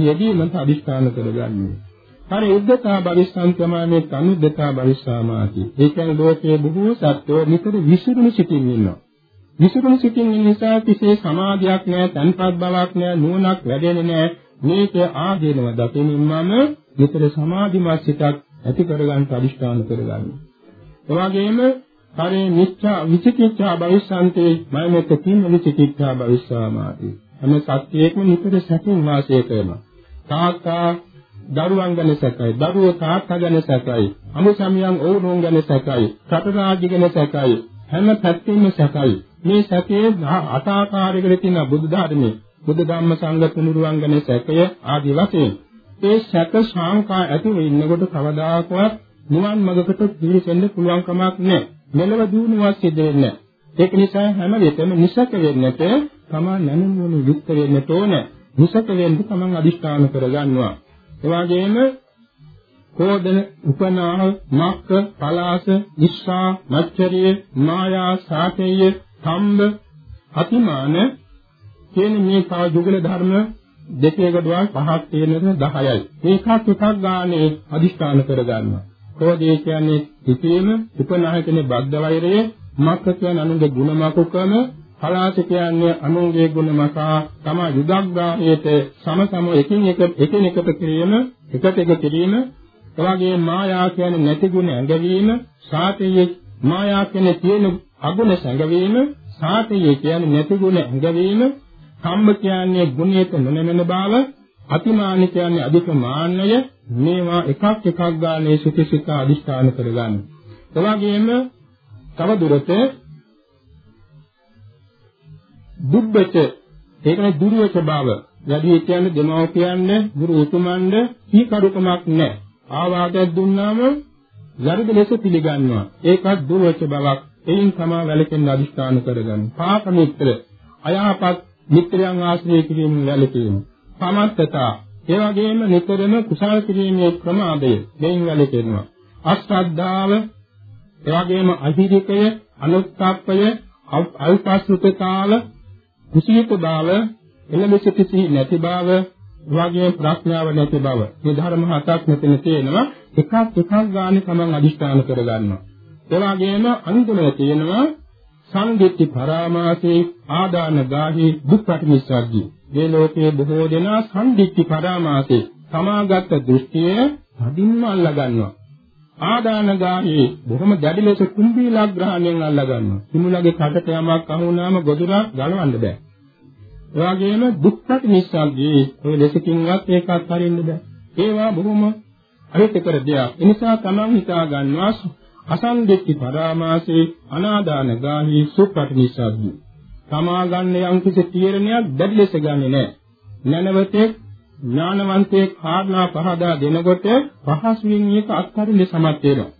යෙදීමට අදිස්ථාන කරගන්නේ. හරි උද්දතා භවිස්සන්තමානේ තනුද්දතා භවිස්සාමාති. ඒ කියන්නේ ලෝකයේ බොහෝ සත්වෝ නිතර විසිරුණු සිටින් ඉන්නවා. විසිරුණු සිටින් ඉන්න නිසා කිසි සමාධියක් නැහැ, තන්පත් බවක් නැහැ, නුවණක් වැඩෙන්නේ නැහැ. මේක ආදීනව දකිනින් මම නිතර සමාධිමත් සිතක් ඇති කරගන්න අදිෂ්ඨාන කරගන්න. එවාගෙම හරි මිච්ඡා විචිකිච්ඡා භවිස්සන්තේ මයමෙත් තින්න විචිකිච්ඡා භවිස්සාමාති. හැම සත්‍යයකම නිතර සැපින් වාසය කරනවා. තාත්තා දරුවන් ගැන සැකයි, දරුවෝ තාත්තා ගැන සැකයි, අමු සමියන් ඕනෝන් ගැන සැකයි, රට රාජ්‍ය ගැන සැකයි, හැම පැත්තෙම සැකයි. මේ සැකයේ අට ආකාරයකට තියෙන බුදු ධර්මයේ, බුදු ධම්ම සංඝ තුනුරුවන් ගැන සැකය ආදී වශයෙන් ඒ සැක ශාංකා ඇති වෙන්නකොට කවදාකවත් නිවන් මඟකට පිවිසෙන්න පුළුවන් කමක් නැහැ. මෙලව දිනුවක් සිදු වෙන්නේ නැහැ. ඒක නිසා හැම වෙලෙම නිසක වෙන්නට තමන් නැනුම් වල යුක්ත වෙන්නට ඕන. නිසක වෙන්න තමන් අදිෂ්ඨාන කරගන්නවා. එවාගෙම කෝදන උපනාහ මක්ක පලාස ඉස්සා මච්චරිය මායා සාතේය සම්බ අතිමාන කියන මේ තව යුගල ධර්ම දෙකේ ගඩුවල් පහක් තියෙනද 10යි. ඒකත් එකක් ගානේ අදිස්ථාන කරගන්නවා. කෝදේ කියන්නේ කිසියම් උපනාහ කියන්නේ බද්ධ වෛරය මක්ක කියන්නේ අනුගේ ගුණමකුකම පලාස කියන්නේ අනුන්ගේ ගුණ මකා තම යුදග්ගාහයට සම සම එකින් එක එකිනෙකට කිරීම එකට එක කිරීම එවාගේ මායා කියන්නේ නැති ගුණ ඇඟවීම සාතයේ මායා කියන්නේ තියෙන අගුණ සැඟවීම සාතයේ කියන්නේ නැති ගුණ ඇඟවීම කම්ම කියන්නේ ගුණයට නොනැමෙන බව අතිමාන කියන්නේ අධික මාන්නය මේවා එකක් එකක් ගානේ සුතිසිත අදිස්ථාන කරගන්න. එවාගෙම තව දුරට දුබ්බච ඒකනේ දුර්වච බව. යදි කියන්නේ දෙමව්පියන්ගේ ගුරු උතුමන්ද සීකරුකමක් නැහැ. ආවාදයක් දුන්නාම යරිද ලෙස පිළිගන්නවා. ඒකත් දුර්වච බවක්. එයින් තමයි වැළකෙන්න අදිස්ථාන කරගන්නේ. පාප මිත්‍ර අයහපත් මිත්‍රයන් ආශ්‍රය කිරීමෙන් වැළකීම. සමත්තතා ඒ වගේම නිතරම කුසල් කිරීමේ ප්‍රමාදය දෙයින් වැළකෙනවා. අශ්‍රද්ධාව ඒ වගේම අහිරිකය, අනුත්ථාපය, අල්පස්ෘතතාල කුසීත බව එළඹ සිටි නැති බව වගේ ප්‍රඥාව නැති බව. මේ ධර්ම හතක් මෙතන තියෙනවා. එකක් එකක් ගානේ තමන් අදිෂ්ඨාන කරගන්නවා. ඒ වගේම අන්තිමේ තියෙනවා. සංදිත්ති පරාමාසේ ආදාන ගාහි දුක්ඛට නිස්සග්ගී මේ ලෝකයේ බොහෝ දෙනා සංදිත්ති පරාමාසේ සමාගත දෘෂ්ටිය තදින්ම අල්ලා ගන්නවා ආදාන ගාහි බොහොම දැඩි ලෙස කුම්භීලග්‍රහණයෙන් අල්ලා ගන්නවා කිමුලගේ කටට යමක් අහුනාම ගොදුරක් ගලවන්න බෑ. ඒ වගේම දුක්ඛට නිස්සග්ගී ඔය ලෙසකින්වත් ඒකත් හරින්න බෑ. ඒවා බොහොම අහිතකර දෙයක්. ඒ නිසා තමන් හිතා ගන්නවා අසන්දෙක්ති පරාමාසේ අනාදාන ගාහි සුප්පට නිසද්දු. තමා ගන්න යම් කිසි තීරණයක් දැඩි ලෙස ගන්නෙ නෑ. නැනවතේ ඥානවන්තේ කාරණා පහදා දෙනකොට පහසුවෙන් මේක අත්හරින්න සමත් වෙනවා.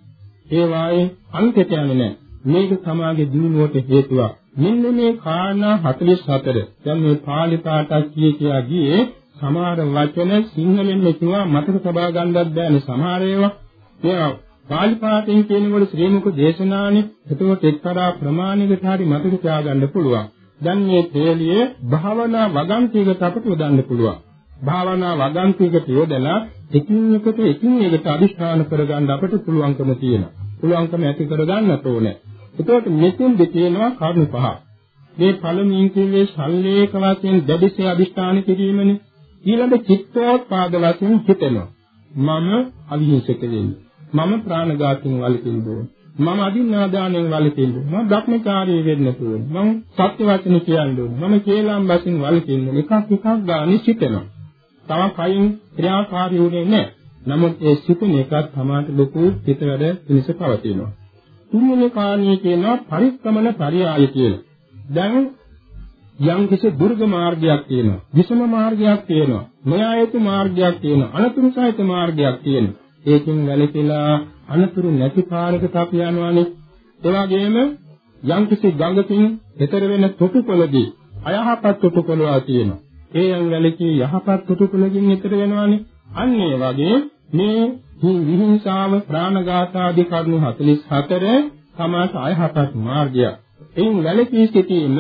ඒ වායේ අන්තයට යන්නේ නෑ. මේක සමාගේ දිනුවට හේතුවක්. මෙන්න මේ කාරණා 44. දැන් මේ පාලි පාඨක් කිය කියා ගියේ සමහර වචන සිංහලෙන් කියවා මතක තබා ගන්නවත් බෑනේ සමහර ඒවා. ඒවා පාලි පාඨයෙන් කියනකොට ශ්‍රී මුක දේශනානේ එතකොට එක්තරා ප්‍රමාණයකට හරි මතක තියාගන්න පුළුවන්. දැන් මේ තේලියේ භාවනා වගන්තියකට අපිට යොදන්න පුළුවන්. භාවනා වගන්තියකට යොදලා එකින් එකට එකින් එකට අදිෂ්ඨාන කරගන්න අපිට පුළුවන්කම තියෙනවා. පුළුවන්කම ඇති කරගන්නත් ඕනේ. එතකොට මෙතෙන්ද තියෙනවා කරුණු පහ. මේ පළමුවෙන් කිව්වේ සල්ලේක වශයෙන් දැඩිසේ අදිෂ්ඨාන කිරීමනේ. ඊළඟ චිත්තෝත්පාද වශයෙන් හිතෙනවා. මම අවිහිංසක වෙන්නේ. මම ප්‍රාණඝාතයෙන් වළකින්න ඕන. මම අදින්නාදානයෙන් වළකින්න ඕන. මම භ්‍රමචාරී වෙන්න ඕන. මම සත්‍ය වචන කියන්න ඕන. මම කේලම් වශයෙන් වළකින්න ඕන. එකක් එකක් ගානේ සිටෙනවා. තව කයින් ක්‍රියාකාරී වුණේ නැහැ. නමුත් ඒ සිටින එකත් තමාට ලොකු හිත වැඩ පිණිස පවතිනවා. තුන්වෙනි කාරණේ කියනවා පරික්‍රමන පරියාය කියලා. දැන් යම් කිසි දුර්ග මාර්ගයක් තියෙනවා. විෂම මාර්ගයක් තියෙනවා. න්‍යායතු මාර්ගයක් තියෙනවා. අනතුරු සහිත මාර්ගයක් තියෙනවා. ඒකෙන් වැළකීලා අනතුරු නැති පාරකට අපි යනවානේ. ඒ වගේම යම්කිසි ගඟකින් එතර වෙන තොටුපළදී අයහපත් තොටුපළවා තියෙනවා. ඒ යම් වැළකී යහපත් තොටුපළකින් එතර වෙනවානේ. අන්න ඒ වගේ මේ විහිංසාව ප්‍රාණඝාත ආදී කරුණු 44 සමාස අයහපත් මාර්ගය. එයින් වැළකී සිටීම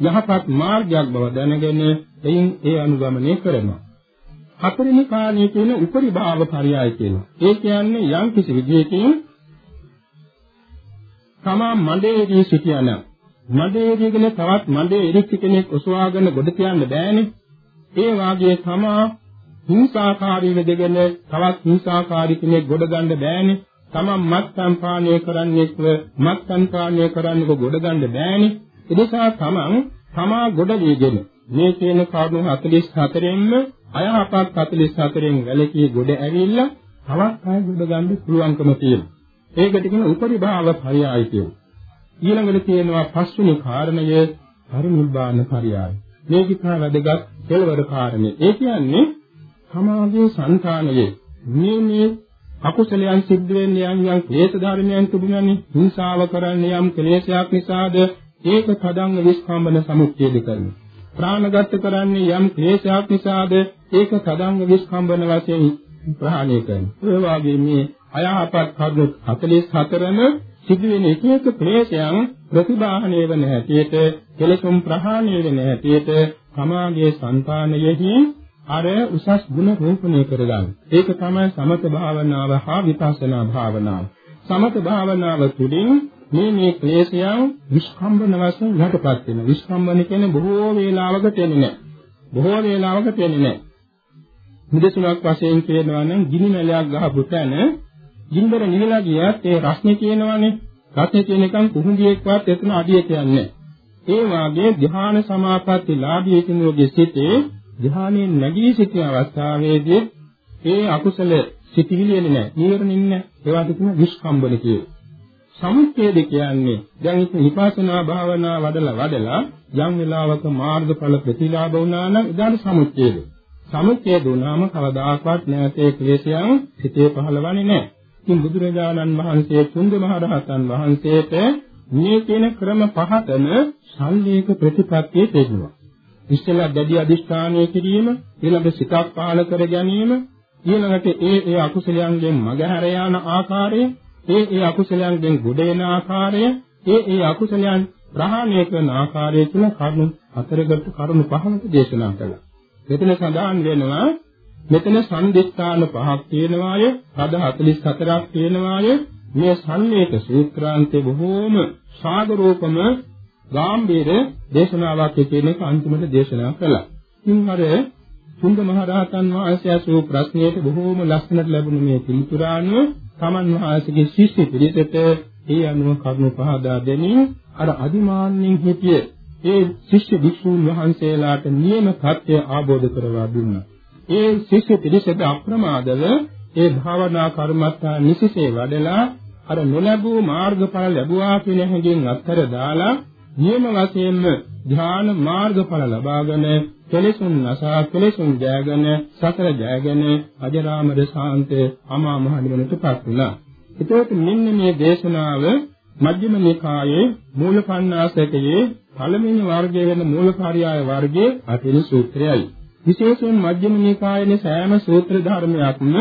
යහපත් මාර්ගයක් බව දැනගෙන එයින් ඒ අනුගමනය කරනවා. හතරෙනි කාණේ කියන උපරි භාව පරයය කියනවා. ඒ කියන්නේ යම් කිසි විදියකින් තමා මඩේදී සිටියන මඩේදී කියන තවත් මඩේ ඉරිච්ච කෙනෙක් ඔසවාගෙන ගොඩ තියන්න බෑනේ. ඒ වාගේ තමා හිංසාකාරී වෙදගෙන තවත් හිංසාකාරී කෙනෙක් ගොඩ ගන්න බෑනේ. තමන් මත්පැන් පානය කරන්නෙක්ව මත්පැන් පානය කරන්නක ගොඩ ගන්න බෑනේ. ඒ නිසා තමන් තමා ගොඩ වීගෙන මේ කියන කරුණු 44න්ම අයහපත් 44න් වැළකී ගොඩ ඇවිල්ලා තවත් අය ගොඩ ගන්න පුළුවන්කම තියෙනවා. ඒකට කියන උපරිභාව පරයයි කියනවා. ඊළඟට තියෙනවා පස්වෙනි කාරණය පරිනිබ්බාන පරයයි. මේක තමයි වැදගත් කෙලවර කාරණේ. ඒ කියන්නේ සමාජයේ సంతානයේ මේ මේ අකුසලයන් සිද්ධ වෙන්නේ යම් යම් ක්ලේශ ධර්මයන් තිබුණානේ හිංසාව කරන්නේ යම් ක්ලේශයක් නිසාද ඒක තදංග විස්කම්බන සමුච්ඡේද කරනවා ප්‍රාණගත කරන්නේ යම් ක්ලේශයක් නිසාද ඒක තදංග විස්කම්බන වශයෙන් ප්‍රහාණය කරනවා. ඒ වගේ මේ අයහපත් කර්ම 44ම සිදුවෙන එක එක ක්ලේශයන් ප්‍රතිබාහණය වෙන හැටියට කෙලෙසුම් ප්‍රහාණය වෙන හැටියට සමාගයේ సంతානයෙහි අර උසස් ගුණ රූපණය කරගන්න. ඒක තමයි සමත භාවනාව හා විපස්සනා භාවනාව. සමත භාවනාව තුළින් මේ මේ ක්ලේශයන් විස්කම්බන වශයෙන් යටපත් වෙනවා. විස්කම්බන කියන්නේ බොහෝ වේලාවකට එන්නේ නැහැ. බොහෝ වේලාවකට එන්නේ නැහැ. නිදසුනක් වශයෙන් කියනවා නම් ගිනි මැලයක් ගහපු තැන ගින්දර නිවිලා ගියත් ඒ රස්නේ කියනවනේ. රස්නේ කියන එකන් කුහුඹියෙක්වත් එතන අඩියට යන්නේ ඒ වාගේ ධ්‍යාන සමාපatti ලාභී කෙනෙකුගේ සිතේ ධ්‍යානයේ නැගී සිටින අවස්ථාවේදී ඒ අකුසල සිටිවිලි එන්නේ නැහැ. නීවරණ ඉන්නේ. ඒවට කියන විස්කම්බන කියනවා. සමුච්ඡේද කියන්නේ දැන් ඉතින් විපස්සනා භාවනා වඩලා වඩලා යම් වෙලාවක මාර්ගඵල ප්‍රතිලාභ වුණා නම් ඉදාන සමුච්ඡේද. සමුච්ඡේද වුණාම කවදාකවත් නැතේ ක්ලේශයන් හිතේ පහළවන්නේ නැහැ. ඉතින් බුදුරජාණන් වහන්සේ තුන්ද මහරහතන් වහන්සේට මේ කියන ක්‍රම පහතම සල්ලේක ප්‍රතිපත්තිය තේරුණා. ඉස්සෙල්ලා දැඩි අදිෂ්ඨානය කිරීම, ඊළඟ සිතක් පාල කර ගැනීම, ඊළඟට ඒ ඒ අකුසලයන්ගෙන් මගහැර යන ආකාරය ඒ ඒ අකුසලයන්ගෙන් ගොඩ එන ආකාරය, ඒ ඒ අකුසලයන් ප්‍රහාණය කරන ආකාරය තුන කරුණු හතරකට කරුණු පහකට දේශනා කළා. මෙතන සඳහන් වෙනවා මෙතන සම්දිස්ථාන පහක් තියෙනවාය, පද 44ක් තියෙනවාය. මේ සම්මේත සූත්‍රාන්තේ බොහෝම සාගරෝපම ගාම්භීර දේශනාවක් කියන එක අන්තිමට දේශනා කළා. ඉතින් අර සුන්ද මහරහතන් වහන්සේ අසූ ප්‍රශ්නයට බොහෝම ලස්සනට ලැබුණු මේ පිළිතුරානුව තමන් වහන්සේගේ ශිෂ්‍ය පිරිසට ඒ අනුව කරුණු පහදා දෙමින් අර අදිමාන්නෙන් හිටිය ඒ ශිෂ්‍ය භික්ෂුන් වහන්සේලාට නියම தත්ත්වය ආબોධ කරවා දුන්නා. ඒ ශිෂ්‍ය පිරිසට අප්‍රමාදව ඒ භාවනා කර්මත්තා නිසිසේ වඩලා අර නොලැබූ මාර්ගඵල ලැබුවා කියන හැඟෙන් අත්තර දාලා නියම වශයෙන්ම ධ්‍යාන මාර්ගඵල ලබාගෙන කෙලෙසුන් නසා කෙලෙසුන් ජයගෙන සතර ජයගෙන අජරාමර ශාන්ත අමා මහ නිවනටපත් වුණා. ඒකත් මෙන්න මේ දේශනාව මජ්ක්‍ධිම නිකායේ මූලපණ්ණාසකයේ පළවෙනි වර්ගයේ වෙන මූලකාර්යය වර්ගයේ අතිරි සූත්‍රයයි. විශේෂයෙන් මජ්ක්‍ධිම නිකායේ සෑම සූත්‍ර ධර්මයක්ම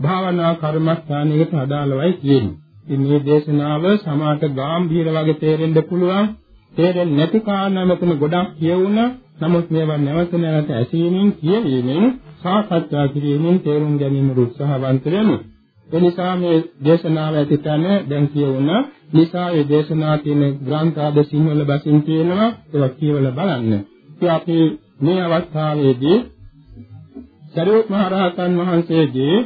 භාවනා කර්මස්ථානයකට අදාළවයි කියන්නේ. ඉතින් මේ දේශනාව සමාත ගාම්භීර වගේ තේරෙන්න පුළුවන්. තේරෙන්නේ නැති කාරණා මෙතන ගොඩක් කියවුණා. නමුත් මේවා නැවත නැවත ඇසීමෙන් කියවීමෙන් සාකච්ඡා කිරීමෙන් තේරුම් ගැනීම උත්සාහවන්ත වෙමු. ඒ නිසා මේ දේශනාව ඇති තැන දැන් කියවුණා. නිසා මේ දේශනා තියෙන ග්‍රන්ථ ආද සිංහල බසින් තියෙනවා. ඒවා කියවලා බලන්න. ඉතින් අපි මේ අවස්ථාවේදී සරියුත් මහ රහතන් වහන්සේගේ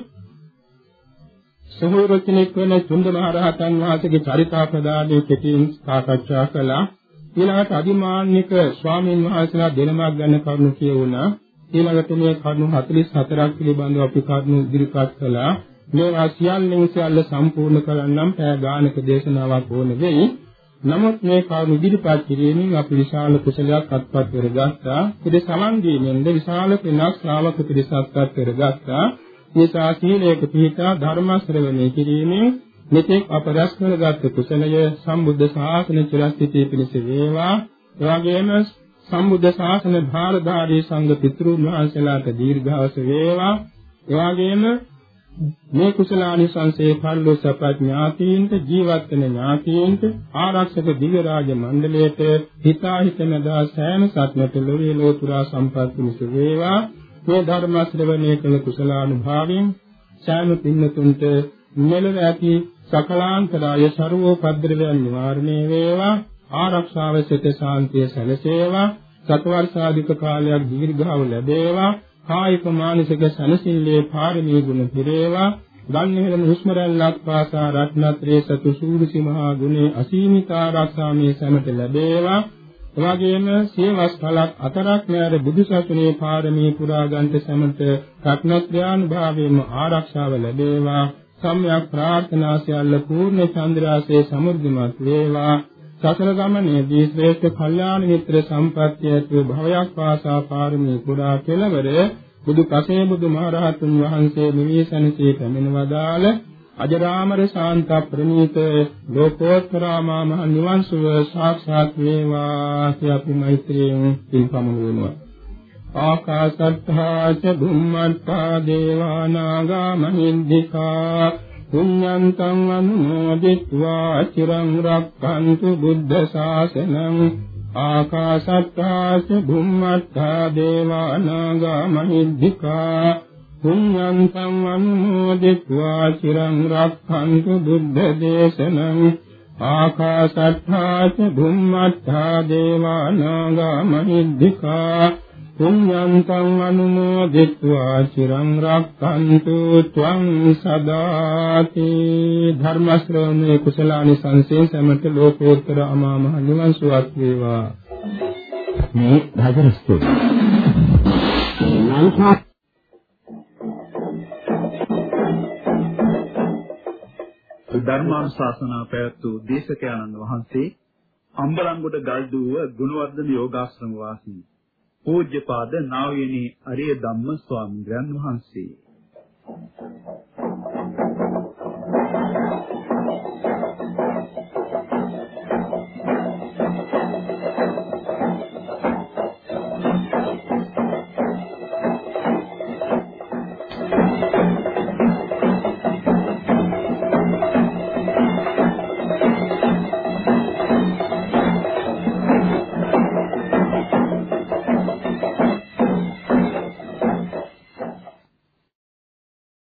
සහෝදර කෙනෙක් වෙන චුන්ද මහ රහතන් වහන්සේගේ චරිතාපදානයේ කෙටින් සාකච්ඡා කළා. ඊළඟට අදිමාන්නික ස්වාමීන් වහන්සේලා දෙනමක් ගැන කරුණු කියවුණා. ඊළඟට මේ කරුණු 44ක් පිළිබඳව අපි කරුණු ඉදිරිපත් කළා. මේවා සියල්ලෙන් සියල්ල සම්පූර්ණ කරන්නම් පෑ ගානක දේශනාවක් ඕන වෙයි. නමුත් මේ කරුණු ඉදිරිපත් කිරීමෙන් අපි විශාල කුසලයක් අත්පත් කරගත්තා. ඉතින් සමන් දීමෙන්ද විශාල පිනක් ශ්‍රාවක පිරිසක් අත්පත් කරගත්තා. මේ ශාසීලයක පිහිටා ධර්ම ශ්‍රවණය කිරීමෙන් මෙතෙක් අප රැස් කරගත් කුසලය සම්බුද්ධ ශාසන චිරස්ථිතිය පිණිස වේවා. එවැගේම සම්බුද්ධ ශාසන භාරධාරී සංඝ පිතෘන් වහන්සේලාට දීර්ඝාස වේවා. එවැගේම මේ කුසලානිසංසේ පල්ලෝ සපඥාතීන්ට ජීවත් වෙන ඥාතීන්ට ආරක්ෂක දිව්‍ය රාජ මණ්ඩලයට හිතා හිතනදා සෑම සත්නට ලෝකේ ලෝතුරා සම්පත් පිණිස වේවා. මේ ධර්ම ශ්‍රවණය කළ කුසලානුභාවයෙන් සෑම පින්නතුන්ට මෙලව ඇති සකලාන්තරාය ਸਰවෝපද්‍රවයන් නිවාරණය වේවා ආරක්ෂාව සිත ශාන්තිය සැලසේවා සතවර්ෂාධික කාලයක් දීර්ඝව ලැබේවා කායික මානසික සනසිල්ලේ පාරමී ගුණ පිරේවා ගන්නහෙලම හුස්ම රැල්ලක් පාසා රත්නත්‍රේ සතු සූරිසි මහා ගුණේ අසීමිත ආරක්ෂාමේ සැමට ලැබේවා. එවාගෙම සියවස් කලක් අතරක් නැර බුදුසසුනේ පාරමී පුරා ගන්ට සැමට රත්නත්‍රානුභාවයෙන්ම ආරක්ෂාව ලැබේවා. සම්්‍යක් ප්‍රාර්ථනා සියල්ල පූර්ණ චන්ද්‍රාසේ සමුද්දමත් වේවා සසල ගමනේදී ශ්‍රේෂ්ඨ කල්යාණ මිත්‍ර සම්පත්තියතු භවයක් වාසා පාරමී පුරා කෙලවර බුදු කසේ බුදු මහරහතුන් වහන්සේ නිවේසනසේ පැමිණ වදාළ අජරාමර ශාන්ත ප්‍රණීත ලෝකෝත්තරාමා මහ නිවන් සුව සාක්ෂාත් වේවා කියලා අපි මෛත්‍රියෙන් පින්පමුණුවනවා. ආකාශත්තා ච භුම්මත්තා දේවා නාග මහින්దికා පුඤ්ඤන්තං අනුමෝදිत्वा චිරං රක්ඛන්තු බුද්ධ ශාසනං ආකාශත්තා ච භුම්මත්තා දේවා නාග මහින්దికා පුඤ්ඤන්තං අනුමෝදිत्वा චිරං රක්ඛන්තු බුද්ධ දේශනං ආකාශත්තා ච භුම්මත්තා දේවා නාග මහින්దికා පුඤ්ඤන්තං අනුමෝදිत्वा චිරං රක්ඛන්තු ත්වං සදාති ධර්ම ශ්‍රවණේ කුසලානි සංසේ සමත ලෝකෝත්තර අමා මහ නිවන් සුවක් වේවා. මේ රජරස්තු ලංකා ධර්මානුශාසනා පැවැත්වූ දේශකයන්න් වහන්සේ අම්බලන්ගොඩ ගල්දුව ගුණවර්ධන යෝගාශ්‍රම වාසී පූජ්‍යපාද නා වූ අරිය ධම්ම ස්වාමීන් වහන්සේ.